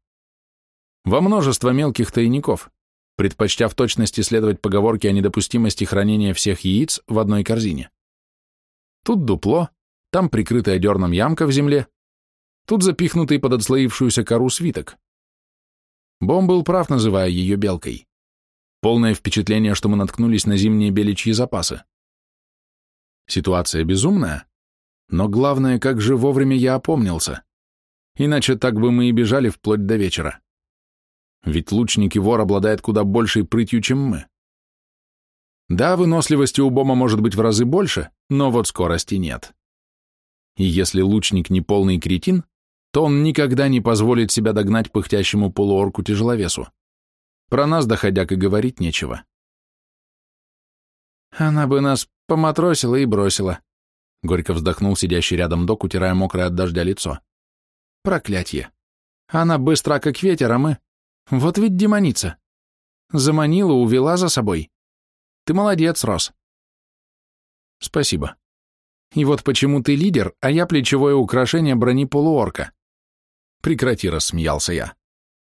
Во множество мелких тайников, предпочтя в точности следовать поговорке о недопустимости хранения всех яиц в одной корзине. Тут дупло, там прикрытая дерном ямка в земле, тут запихнутый под отслоившуюся кору свиток. Бом был прав, называя ее белкой. Полное впечатление, что мы наткнулись на зимние беличьи запасы. Ситуация безумная, но главное, как же вовремя я опомнился. Иначе так бы мы и бежали вплоть до вечера. Ведь лучник и вор обладает куда большей прытью, чем мы. Да, выносливости у Бома может быть в разы больше, но вот скорости нет. И если лучник не полный кретин, то он никогда не позволит себя догнать пыхтящему полуорку-тяжеловесу. Про нас, доходяк, и говорить нечего. Она бы нас поматросила и бросила. Горько вздохнул сидящий рядом док, утирая мокрое от дождя лицо. Проклятье. Она быстра, как ветер, а мы... Вот ведь демоница. Заманила, увела за собой. Ты молодец, Рос. Спасибо. И вот почему ты лидер, а я плечевое украшение брони полуорка. Прекрати, рассмеялся я.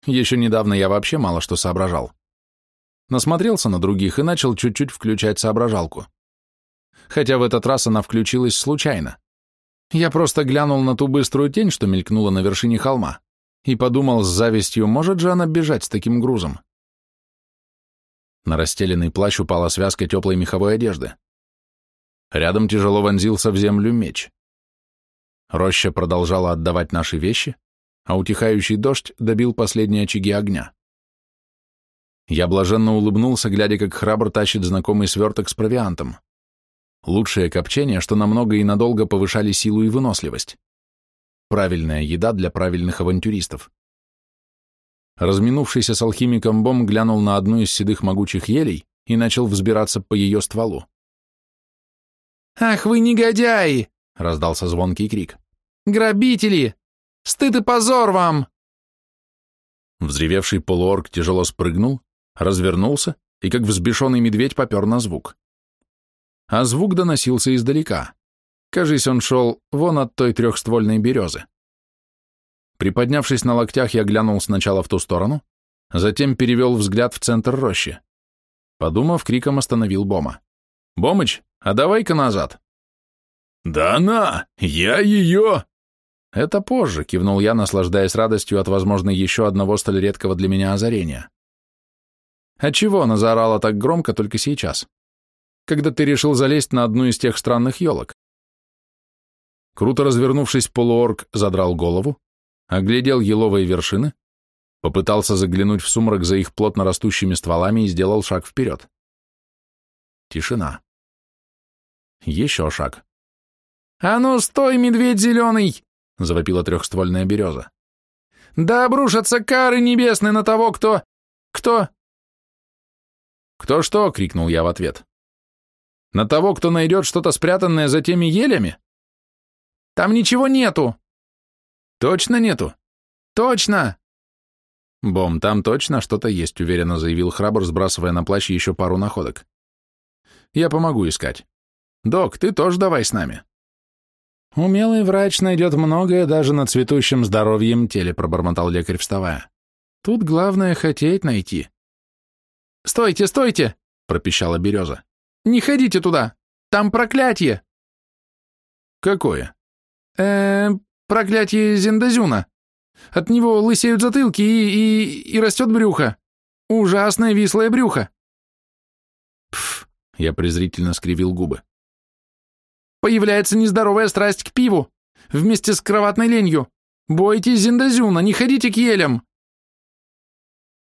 Еще недавно я вообще мало что соображал. Насмотрелся на других и начал чуть-чуть включать соображалку. Хотя в этот раз она включилась случайно. Я просто глянул на ту быструю тень, что мелькнула на вершине холма, и подумал с завистью, может же она бежать с таким грузом. На расстеленный плащ упала связка теплой меховой одежды. Рядом тяжело вонзился в землю меч. Роща продолжала отдавать наши вещи, а утихающий дождь добил последние очаги огня. Я блаженно улыбнулся, глядя, как храбр тащит знакомый сверток с провиантом. Лучшее копчение, что намного и надолго повышали силу и выносливость. Правильная еда для правильных авантюристов. Разминувшийся с алхимиком Бом глянул на одну из седых могучих елей и начал взбираться по ее стволу. «Ах вы негодяи!» — раздался звонкий крик. «Грабители! Стыд и позор вам!» Взревевший полуорг тяжело спрыгнул, развернулся и, как взбешенный медведь, попер на звук. А звук доносился издалека. Кажись, он шел вон от той трехствольной березы. Приподнявшись на локтях, я глянул сначала в ту сторону, затем перевел взгляд в центр рощи. Подумав, криком остановил Бома. «Бомыч, а давай-ка назад!» «Да на! Я ее!» «Это позже», — кивнул я, наслаждаясь радостью от, возможно, еще одного столь редкого для меня озарения. «Отчего она заорала так громко только сейчас? Когда ты решил залезть на одну из тех странных елок?» Круто развернувшись, полуорг задрал голову, оглядел еловые вершины, попытался заглянуть в сумрак за их плотно растущими стволами и сделал шаг вперед. Тишина. Еще шаг. «А ну, стой, медведь зеленый!» — завопила трехствольная береза. «Да обрушатся кары небесные на того, кто... кто...» «Кто что?» — крикнул я в ответ. «На того, кто найдет что-то спрятанное за теми елями?» «Там ничего нету!» «Точно нету?» «Точно!» «Бом, там точно что-то есть», — уверенно заявил храбр, сбрасывая на плащ еще пару находок. «Я помогу искать. Док, ты тоже давай с нами». «Умелый врач найдет многое даже на цветущем здоровьем теле», пробормотал лекарь, вставая. «Тут главное хотеть найти». «Стойте, стойте!» — пропищала береза. «Не ходите туда! Там проклятие!» «Какое?» э, -э проклятие Зендазюна. От него лысеют затылки и, и, и растет брюхо. Ужасное вислое брюхо». «Пф!» — я презрительно скривил губы появляется нездоровая страсть к пиву, вместе с кроватной ленью. Бойтесь Зиндазюна, не ходите к елям!»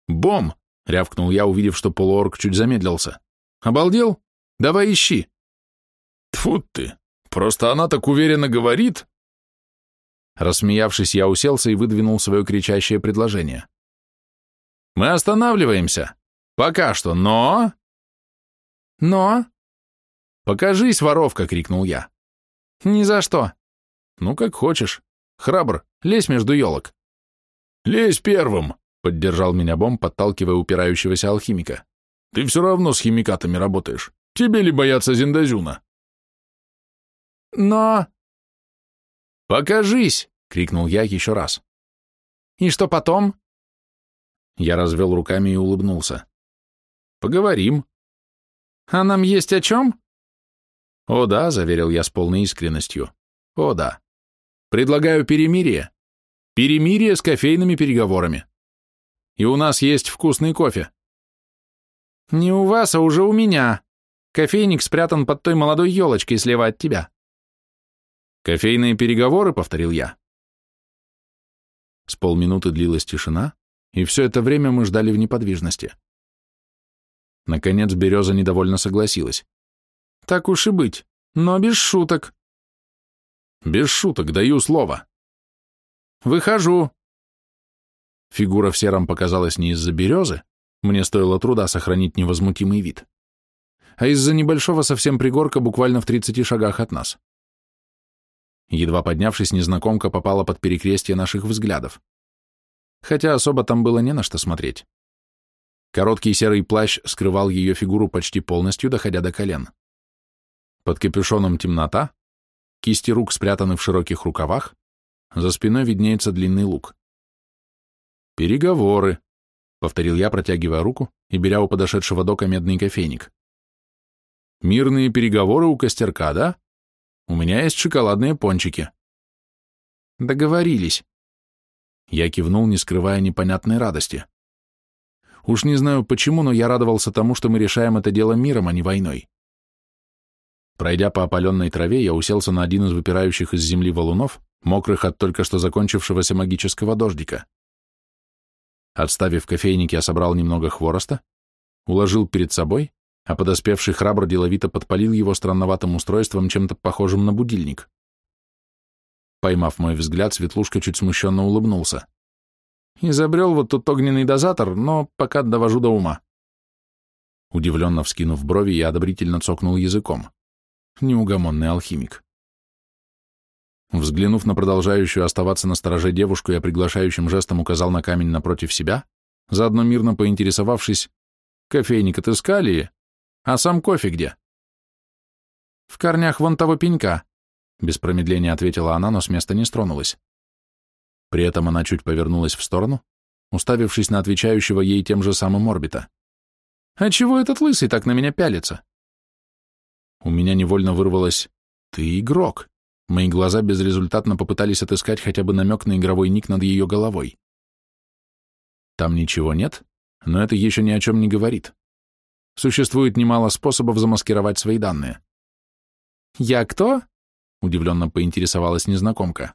«Бом!» — рявкнул я, увидев, что полуорг чуть замедлился. «Обалдел? Давай ищи!» Тфу ты! Просто она так уверенно говорит!» Рассмеявшись, я уселся и выдвинул свое кричащее предложение. «Мы останавливаемся. Пока что, но...» Но? Покажись, воровка, крикнул я. Ни за что. Ну, как хочешь. Храбр, лезь между елок. Лезь первым, поддержал меня Бом, подталкивая упирающегося алхимика. Ты все равно с химикатами работаешь. Тебе ли бояться Зиндазюна? Но... «Покажись!» — крикнул я еще раз. «И что потом?» Я развел руками и улыбнулся. «Поговорим». «А нам есть о чем?» «О да», — заверил я с полной искренностью. «О да. Предлагаю перемирие. Перемирие с кофейными переговорами. И у нас есть вкусный кофе». «Не у вас, а уже у меня. Кофейник спрятан под той молодой елочкой слева от тебя». «Кофейные переговоры», — повторил я. С полминуты длилась тишина, и все это время мы ждали в неподвижности. Наконец Береза недовольно согласилась. «Так уж и быть, но без шуток». «Без шуток, даю слово». «Выхожу». Фигура в сером показалась не из-за березы, мне стоило труда сохранить невозмутимый вид, а из-за небольшого совсем пригорка буквально в тридцати шагах от нас. Едва поднявшись, незнакомка попала под перекрестие наших взглядов. Хотя особо там было не на что смотреть. Короткий серый плащ скрывал ее фигуру почти полностью, доходя до колен. Под капюшоном темнота, кисти рук спрятаны в широких рукавах, за спиной виднеется длинный лук. «Переговоры», — повторил я, протягивая руку и беря у подошедшего дока медный кофейник. «Мирные переговоры у костерка, да?» У меня есть шоколадные пончики. Договорились. Я кивнул, не скрывая непонятной радости. Уж не знаю почему, но я радовался тому, что мы решаем это дело миром, а не войной. Пройдя по опаленной траве, я уселся на один из выпирающих из земли валунов, мокрых от только что закончившегося магического дождика. Отставив кофейник, я собрал немного хвороста, уложил перед собой а подоспевший храбр деловито подпалил его странноватым устройством, чем-то похожим на будильник. Поймав мой взгляд, Светлушка чуть смущенно улыбнулся. Изобрел вот тут огненный дозатор, но пока довожу до ума. Удивленно вскинув брови, я одобрительно цокнул языком. Неугомонный алхимик. Взглянув на продолжающую оставаться на стороже девушку, я приглашающим жестом указал на камень напротив себя, заодно мирно поинтересовавшись, «Кофейник отыскали?» А сам кофе где? В корнях вон того пенька, без промедления ответила она, но с места не стронулась. При этом она чуть повернулась в сторону, уставившись на отвечающего ей тем же самым орбита. «А чего этот лысый так на меня пялится?» У меня невольно вырвалось «Ты игрок». Мои глаза безрезультатно попытались отыскать хотя бы намек на игровой ник над ее головой. Там ничего нет, но это еще ни о чем не говорит. Существует немало способов замаскировать свои данные. «Я кто?» — удивленно поинтересовалась незнакомка.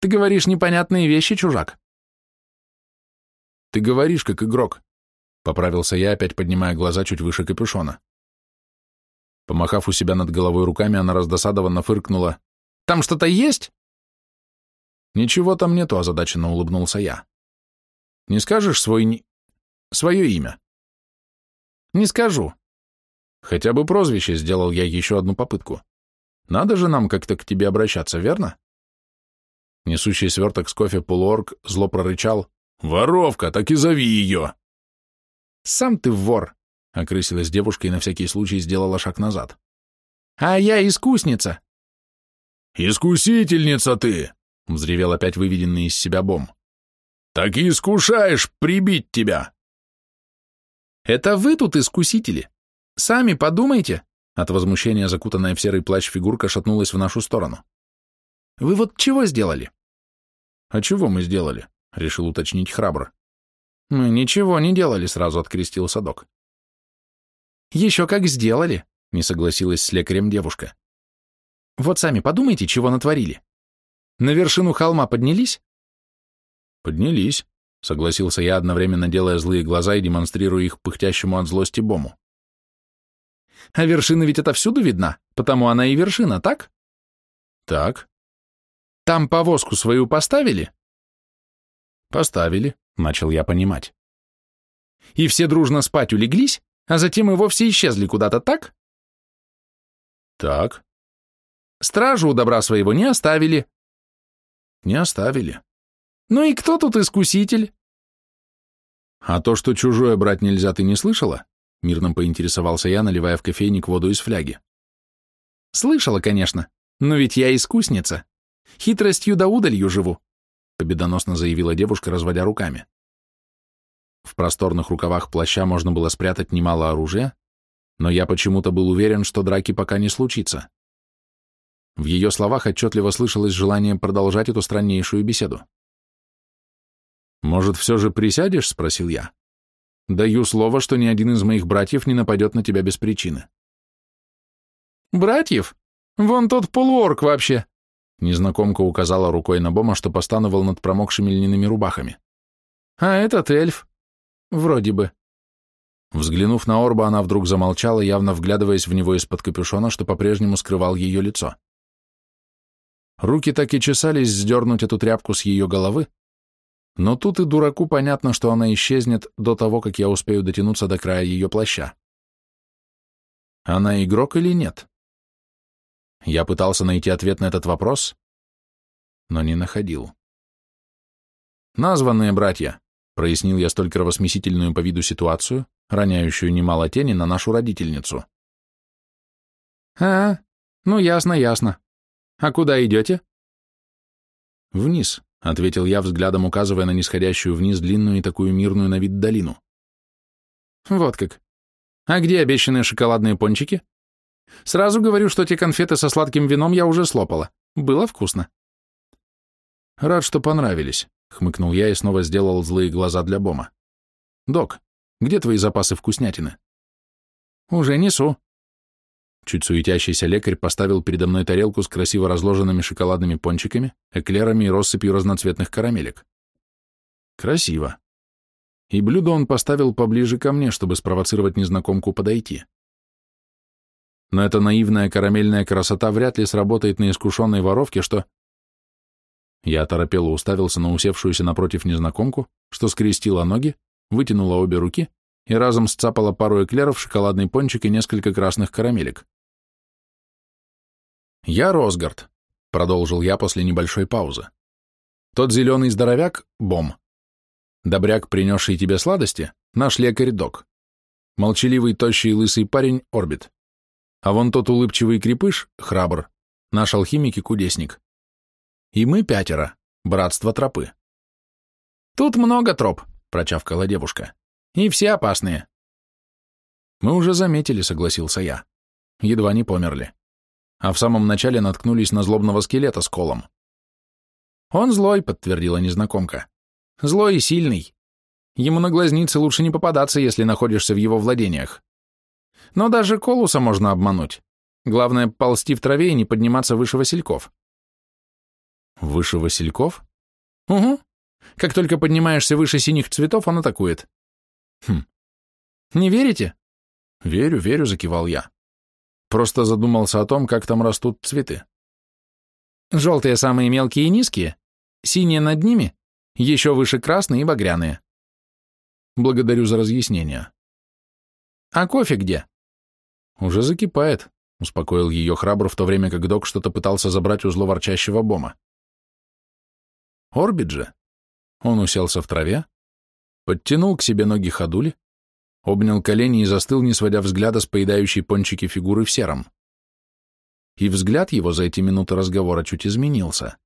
«Ты говоришь непонятные вещи, чужак». «Ты говоришь, как игрок», — поправился я, опять поднимая глаза чуть выше капюшона. Помахав у себя над головой руками, она раздосадованно фыркнула. «Там что-то есть?» «Ничего там нету», — озадаченно улыбнулся я. «Не скажешь свой... Свое имя?» Не скажу. Хотя бы прозвище сделал я еще одну попытку. Надо же нам как-то к тебе обращаться, верно? Несущий сверток с кофе полуорг зло прорычал. «Воровка, так и зови ее!» «Сам ты вор!» — окрысилась девушка и на всякий случай сделала шаг назад. «А я искусница!» «Искусительница ты!» — взревел опять выведенный из себя бом. «Так и искушаешь прибить тебя!» Это вы тут искусители. Сами подумайте. От возмущения закутанная в серый плащ фигурка шатнулась в нашу сторону. Вы вот чего сделали? А чего мы сделали? Решил уточнить храбро. Мы ничего не делали, сразу открестил садок. Еще как сделали, не согласилась с лекарем девушка. Вот сами подумайте, чего натворили. На вершину холма поднялись? Поднялись. Согласился я, одновременно делая злые глаза и демонстрируя их пыхтящему от злости Бому. А вершина ведь отовсюду видна, потому она и вершина, так? Так. Там повозку свою поставили? Поставили, начал я понимать. И все дружно спать улеглись? а затем и вовсе исчезли куда-то, так? Так. Стражу у добра своего не оставили. Не оставили. Ну и кто тут искуситель? А то, что чужое брать нельзя, ты не слышала? Мирно поинтересовался я, наливая в кофейник воду из фляги. Слышала, конечно, но ведь я искусница. Хитростью да удалью живу, победоносно заявила девушка, разводя руками. В просторных рукавах плаща можно было спрятать немало оружия, но я почему-то был уверен, что драки пока не случится. В ее словах отчетливо слышалось желание продолжать эту страннейшую беседу. «Может, все же присядешь?» — спросил я. «Даю слово, что ни один из моих братьев не нападет на тебя без причины». «Братьев? Вон тот полуорк вообще!» Незнакомка указала рукой на Бома, что постановал над промокшими льняными рубахами. «А этот эльф. Вроде бы». Взглянув на Орба, она вдруг замолчала, явно вглядываясь в него из-под капюшона, что по-прежнему скрывал ее лицо. Руки так и чесались сдернуть эту тряпку с ее головы, но тут и дураку понятно, что она исчезнет до того, как я успею дотянуться до края ее плаща. Она игрок или нет? Я пытался найти ответ на этот вопрос, но не находил. «Названные братья», — прояснил я столь кровосмесительную по виду ситуацию, роняющую немало тени на нашу родительницу. «А, ну ясно, ясно. А куда идете?» «Вниз», — ответил я, взглядом указывая на нисходящую вниз длинную и такую мирную на вид долину. «Вот как. А где обещанные шоколадные пончики?» Сразу говорю, что те конфеты со сладким вином я уже слопала. Было вкусно. Рад, что понравились, хмыкнул я и снова сделал злые глаза для Бома. Док, где твои запасы вкуснятины? Уже несу. Чуть суетящийся лекарь поставил передо мной тарелку с красиво разложенными шоколадными пончиками, эклерами и россыпью разноцветных карамелек. Красиво. И блюдо он поставил поближе ко мне, чтобы спровоцировать незнакомку подойти но эта наивная карамельная красота вряд ли сработает на искушенной воровке, что... Я торопело уставился на усевшуюся напротив незнакомку, что скрестила ноги, вытянула обе руки и разом сцапала пару эклеров, шоколадный пончик и несколько красных карамелек. «Я Росгард», — продолжил я после небольшой паузы. «Тот зеленый здоровяк — Бом. Добряк, принесший тебе сладости, — наш лекарь-док. Молчаливый, тощий, лысый парень — Орбит. А вон тот улыбчивый крепыш, храбр, наш алхимик и кудесник. И мы пятеро, братство тропы. Тут много троп, прочавкала девушка. И все опасные. Мы уже заметили, согласился я. Едва не померли. А в самом начале наткнулись на злобного скелета с колом. Он злой, подтвердила незнакомка. Злой и сильный. Ему на глазницы лучше не попадаться, если находишься в его владениях. Но даже колуса можно обмануть. Главное, ползти в траве и не подниматься выше васильков. Выше васильков? Угу. Как только поднимаешься выше синих цветов, он атакует. Хм. Не верите? Верю, верю, закивал я. Просто задумался о том, как там растут цветы. Желтые самые мелкие и низкие, синие над ними, еще выше красные и багряные. Благодарю за разъяснение. А кофе где? «Уже закипает», — успокоил ее храбр, в то время как док что-то пытался забрать у зловорчащего бома. Орбит же. Он уселся в траве, подтянул к себе ноги ходули, обнял колени и застыл, не сводя взгляда с поедающей пончики фигуры в сером. И взгляд его за эти минуты разговора чуть изменился.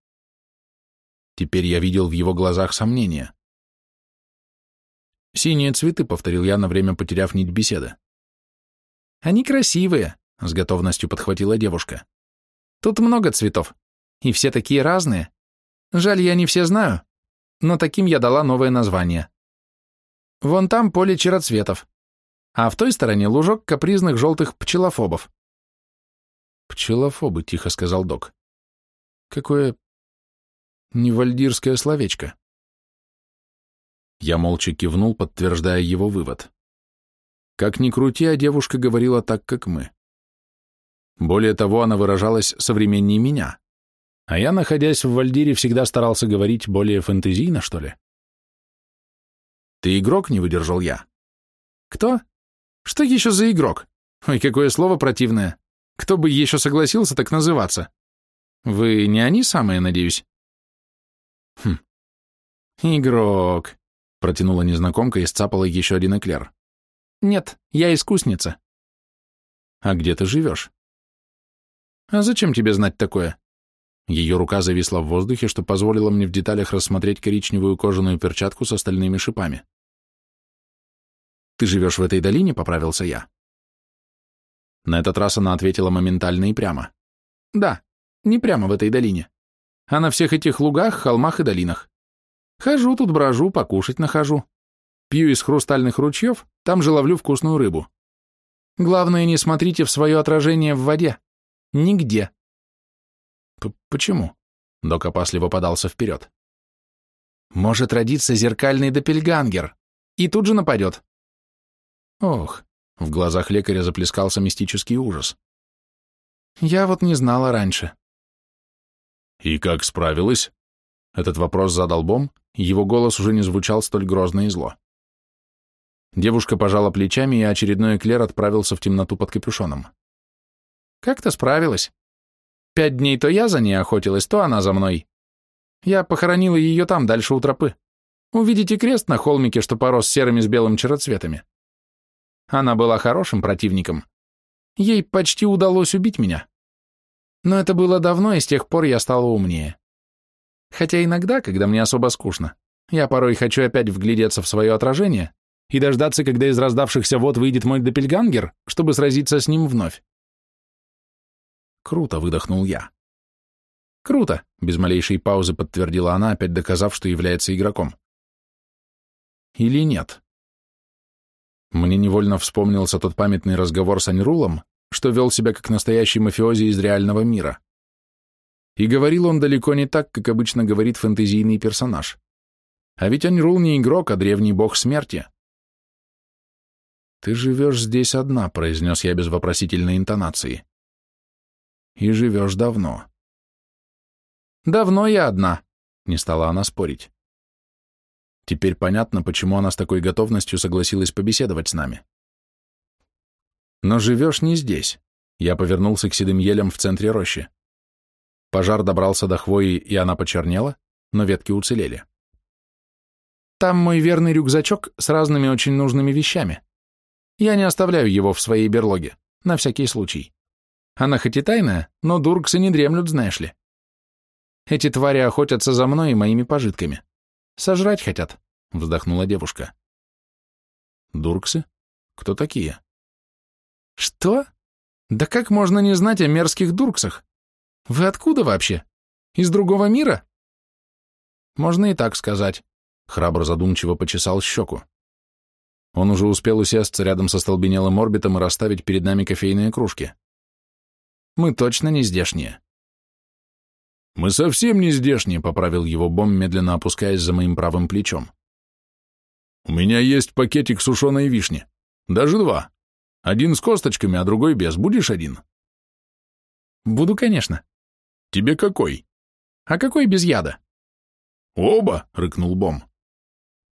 Теперь я видел в его глазах сомнения. «Синие цветы», — повторил я, на время потеряв нить беседы. Они красивые, с готовностью подхватила девушка. Тут много цветов, и все такие разные. Жаль, я не все знаю, но таким я дала новое название. Вон там поле чероцветов, а в той стороне лужок капризных желтых пчелофобов. «Пчелофобы», — тихо сказал док. «Какое невальдирское словечко». Я молча кивнул, подтверждая его вывод. Как ни крути, а девушка говорила так, как мы. Более того, она выражалась современнее меня. А я, находясь в Вальдире, всегда старался говорить более фэнтезийно, что ли. «Ты игрок?» — не выдержал я. «Кто?» Что еще за игрок? Ой, какое слово противное. Кто бы еще согласился так называться? Вы не они самые, надеюсь? Хм. Игрок, протянула незнакомка и сцапала еще один эклер. Нет, я искусница. А где ты живешь? А зачем тебе знать такое? Ее рука зависла в воздухе, что позволило мне в деталях рассмотреть коричневую кожаную перчатку с остальными шипами. «Ты живешь в этой долине?» — поправился я. На этот раз она ответила моментально и прямо. «Да, не прямо в этой долине, а на всех этих лугах, холмах и долинах. Хожу тут, брожу, покушать нахожу. Пью из хрустальных ручьев, там же ловлю вкусную рыбу. Главное, не смотрите в свое отражение в воде. Нигде. Почему? Док опасливо подался вперед. Может родиться зеркальный допельгангер. И тут же нападет. Ох, в глазах лекаря заплескался мистический ужас. Я вот не знала раньше. И как справилась? Этот вопрос задал Бом, его голос уже не звучал столь грозно и зло. Девушка пожала плечами, и очередной эклер отправился в темноту под капюшоном. Как-то справилась. Пять дней то я за ней охотилась, то она за мной. Я похоронила ее там, дальше у тропы. Увидите крест на холмике, что порос серыми с белым чероцветами. Она была хорошим противником. Ей почти удалось убить меня. Но это было давно, и с тех пор я стала умнее. Хотя иногда, когда мне особо скучно, я порой хочу опять вглядеться в свое отражение и дождаться, когда из раздавшихся вод выйдет мой допельгангер, чтобы сразиться с ним вновь. Круто, выдохнул я. Круто, без малейшей паузы подтвердила она, опять доказав, что является игроком. Или нет? Мне невольно вспомнился тот памятный разговор с Аньрулом, что вел себя как настоящий мафиози из реального мира. И говорил он далеко не так, как обычно говорит фэнтезийный персонаж. А ведь Аньрул не игрок, а древний бог смерти. «Ты живешь здесь одна», — произнес я без вопросительной интонации. И живешь давно. Давно я одна, не стала она спорить. Теперь понятно, почему она с такой готовностью согласилась побеседовать с нами. Но живешь не здесь. Я повернулся к седым елям в центре рощи. Пожар добрался до хвои, и она почернела, но ветки уцелели. Там мой верный рюкзачок с разными очень нужными вещами. Я не оставляю его в своей берлоге, на всякий случай. Она хоть и тайная, но дурксы не дремлют, знаешь ли. Эти твари охотятся за мной и моими пожитками. Сожрать хотят, вздохнула девушка. Дурксы? Кто такие? Что? Да как можно не знать о мерзких дурксах? Вы откуда вообще? Из другого мира? Можно и так сказать. Храбро задумчиво почесал щеку. Он уже успел усесться рядом со столбенелым орбитом и расставить перед нами кофейные кружки. Мы точно не здешние. Мы совсем не здешние, поправил его Бом, медленно опускаясь за моим правым плечом. У меня есть пакетик сушеной вишни. Даже два. Один с косточками, а другой без. Будешь один? Буду, конечно. Тебе какой? А какой без яда? Оба, рыкнул Бом.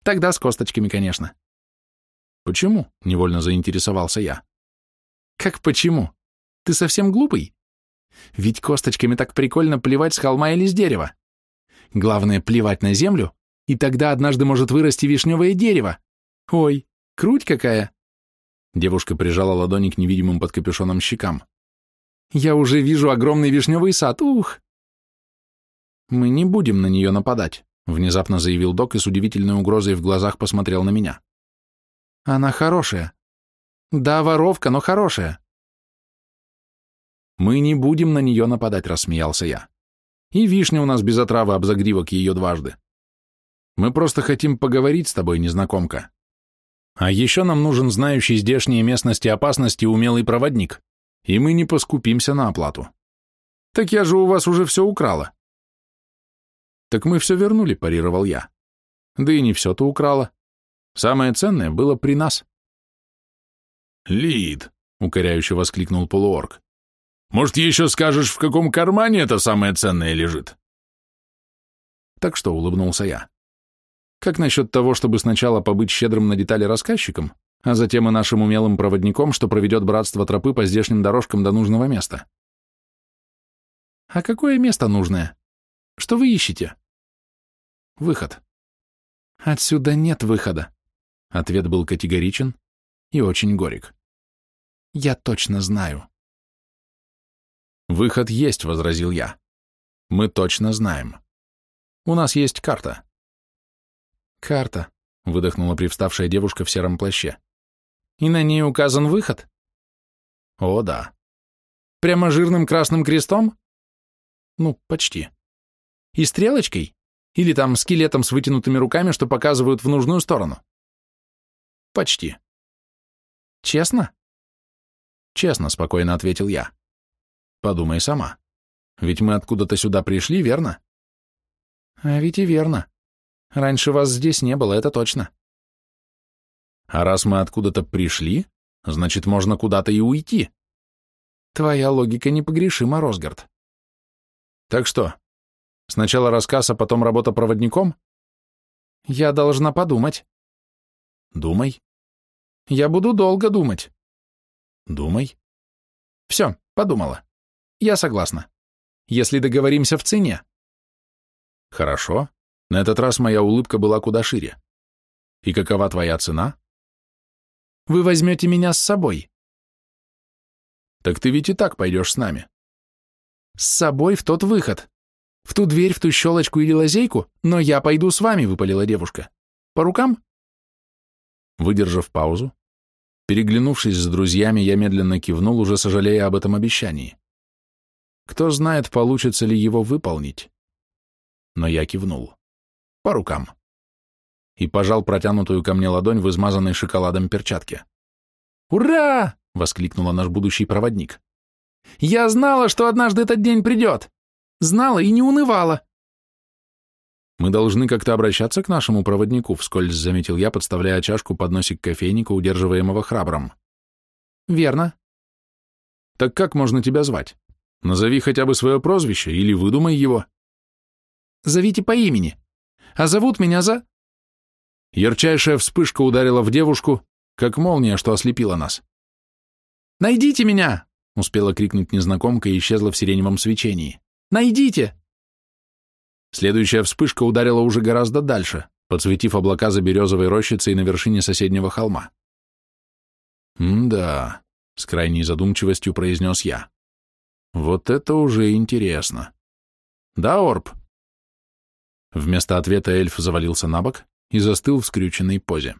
Тогда с косточками, конечно. Почему? Невольно заинтересовался я. Как почему? Ты совсем глупый? Ведь косточками так прикольно плевать с холма или с дерева. Главное, плевать на землю, и тогда однажды может вырасти вишневое дерево. Ой, круть какая!» Девушка прижала ладони к невидимым под капюшоном щекам. «Я уже вижу огромный вишневый сад, ух!» «Мы не будем на нее нападать», — внезапно заявил док и с удивительной угрозой в глазах посмотрел на меня. «Она хорошая. Да, воровка, но хорошая. «Мы не будем на нее нападать», — рассмеялся я. «И вишня у нас без отравы об загривок ее дважды. Мы просто хотим поговорить с тобой, незнакомка. А еще нам нужен знающий здешние местности опасности умелый проводник, и мы не поскупимся на оплату. Так я же у вас уже все украла». «Так мы все вернули», — парировал я. «Да и не все-то украла. Самое ценное было при нас». «Лид», — укоряюще воскликнул полуорг, может, еще скажешь, в каком кармане это самое ценное лежит?» Так что улыбнулся я. Как насчет того, чтобы сначала побыть щедрым на детали рассказчиком, а затем и нашим умелым проводником, что проведет братство тропы по здешним дорожкам до нужного места. А какое место нужное? Что вы ищете? Выход. Отсюда нет выхода. Ответ был категоричен и очень горек. Я точно знаю. Выход есть, возразил я. Мы точно знаем. У нас есть карта. Карта, выдохнула привставшая девушка в сером плаще. И на ней указан выход? О, да. Прямо жирным красным крестом? Ну, почти. И стрелочкой? Или там скелетом с вытянутыми руками, что показывают в нужную сторону? Почти. Честно? Честно, спокойно ответил я. Подумай сама. Ведь мы откуда-то сюда пришли, верно? А ведь и верно. Раньше вас здесь не было, это точно. А раз мы откуда-то пришли, значит, можно куда-то и уйти. Твоя логика непогрешима, Росгард. Так что, сначала рассказ, а потом работа проводником? Я должна подумать. Думай. Я буду долго думать. Думай. Все, подумала. Я согласна. Если договоримся в цене. Хорошо. На этот раз моя улыбка была куда шире. И какова твоя цена? Вы возьмете меня с собой. Так ты ведь и так пойдешь с нами. С собой в тот выход. В ту дверь, в ту щелочку или лазейку, но я пойду с вами, выпалила девушка. По рукам? Выдержав паузу, переглянувшись с друзьями, я медленно кивнул, уже сожалея об этом обещании. Кто знает, получится ли его выполнить. Но я кивнул. По рукам и пожал протянутую ко мне ладонь в измазанной шоколадом перчатке. «Ура!» — воскликнула наш будущий проводник. «Я знала, что однажды этот день придет! Знала и не унывала!» «Мы должны как-то обращаться к нашему проводнику», — вскользь заметил я, подставляя чашку под носик кофейника, удерживаемого храбром. «Верно». «Так как можно тебя звать? Назови хотя бы свое прозвище или выдумай его». «Зовите по имени. А зовут меня за...» Ярчайшая вспышка ударила в девушку, как молния, что ослепила нас. «Найдите меня!» — успела крикнуть незнакомка и исчезла в сиреневом свечении. «Найдите!» Следующая вспышка ударила уже гораздо дальше, подсветив облака за березовой рощицей на вершине соседнего холма. «М-да», — с крайней задумчивостью произнес я. «Вот это уже интересно». «Да, Орб?» Вместо ответа эльф завалился на бок, и застыл в скрюченной позе.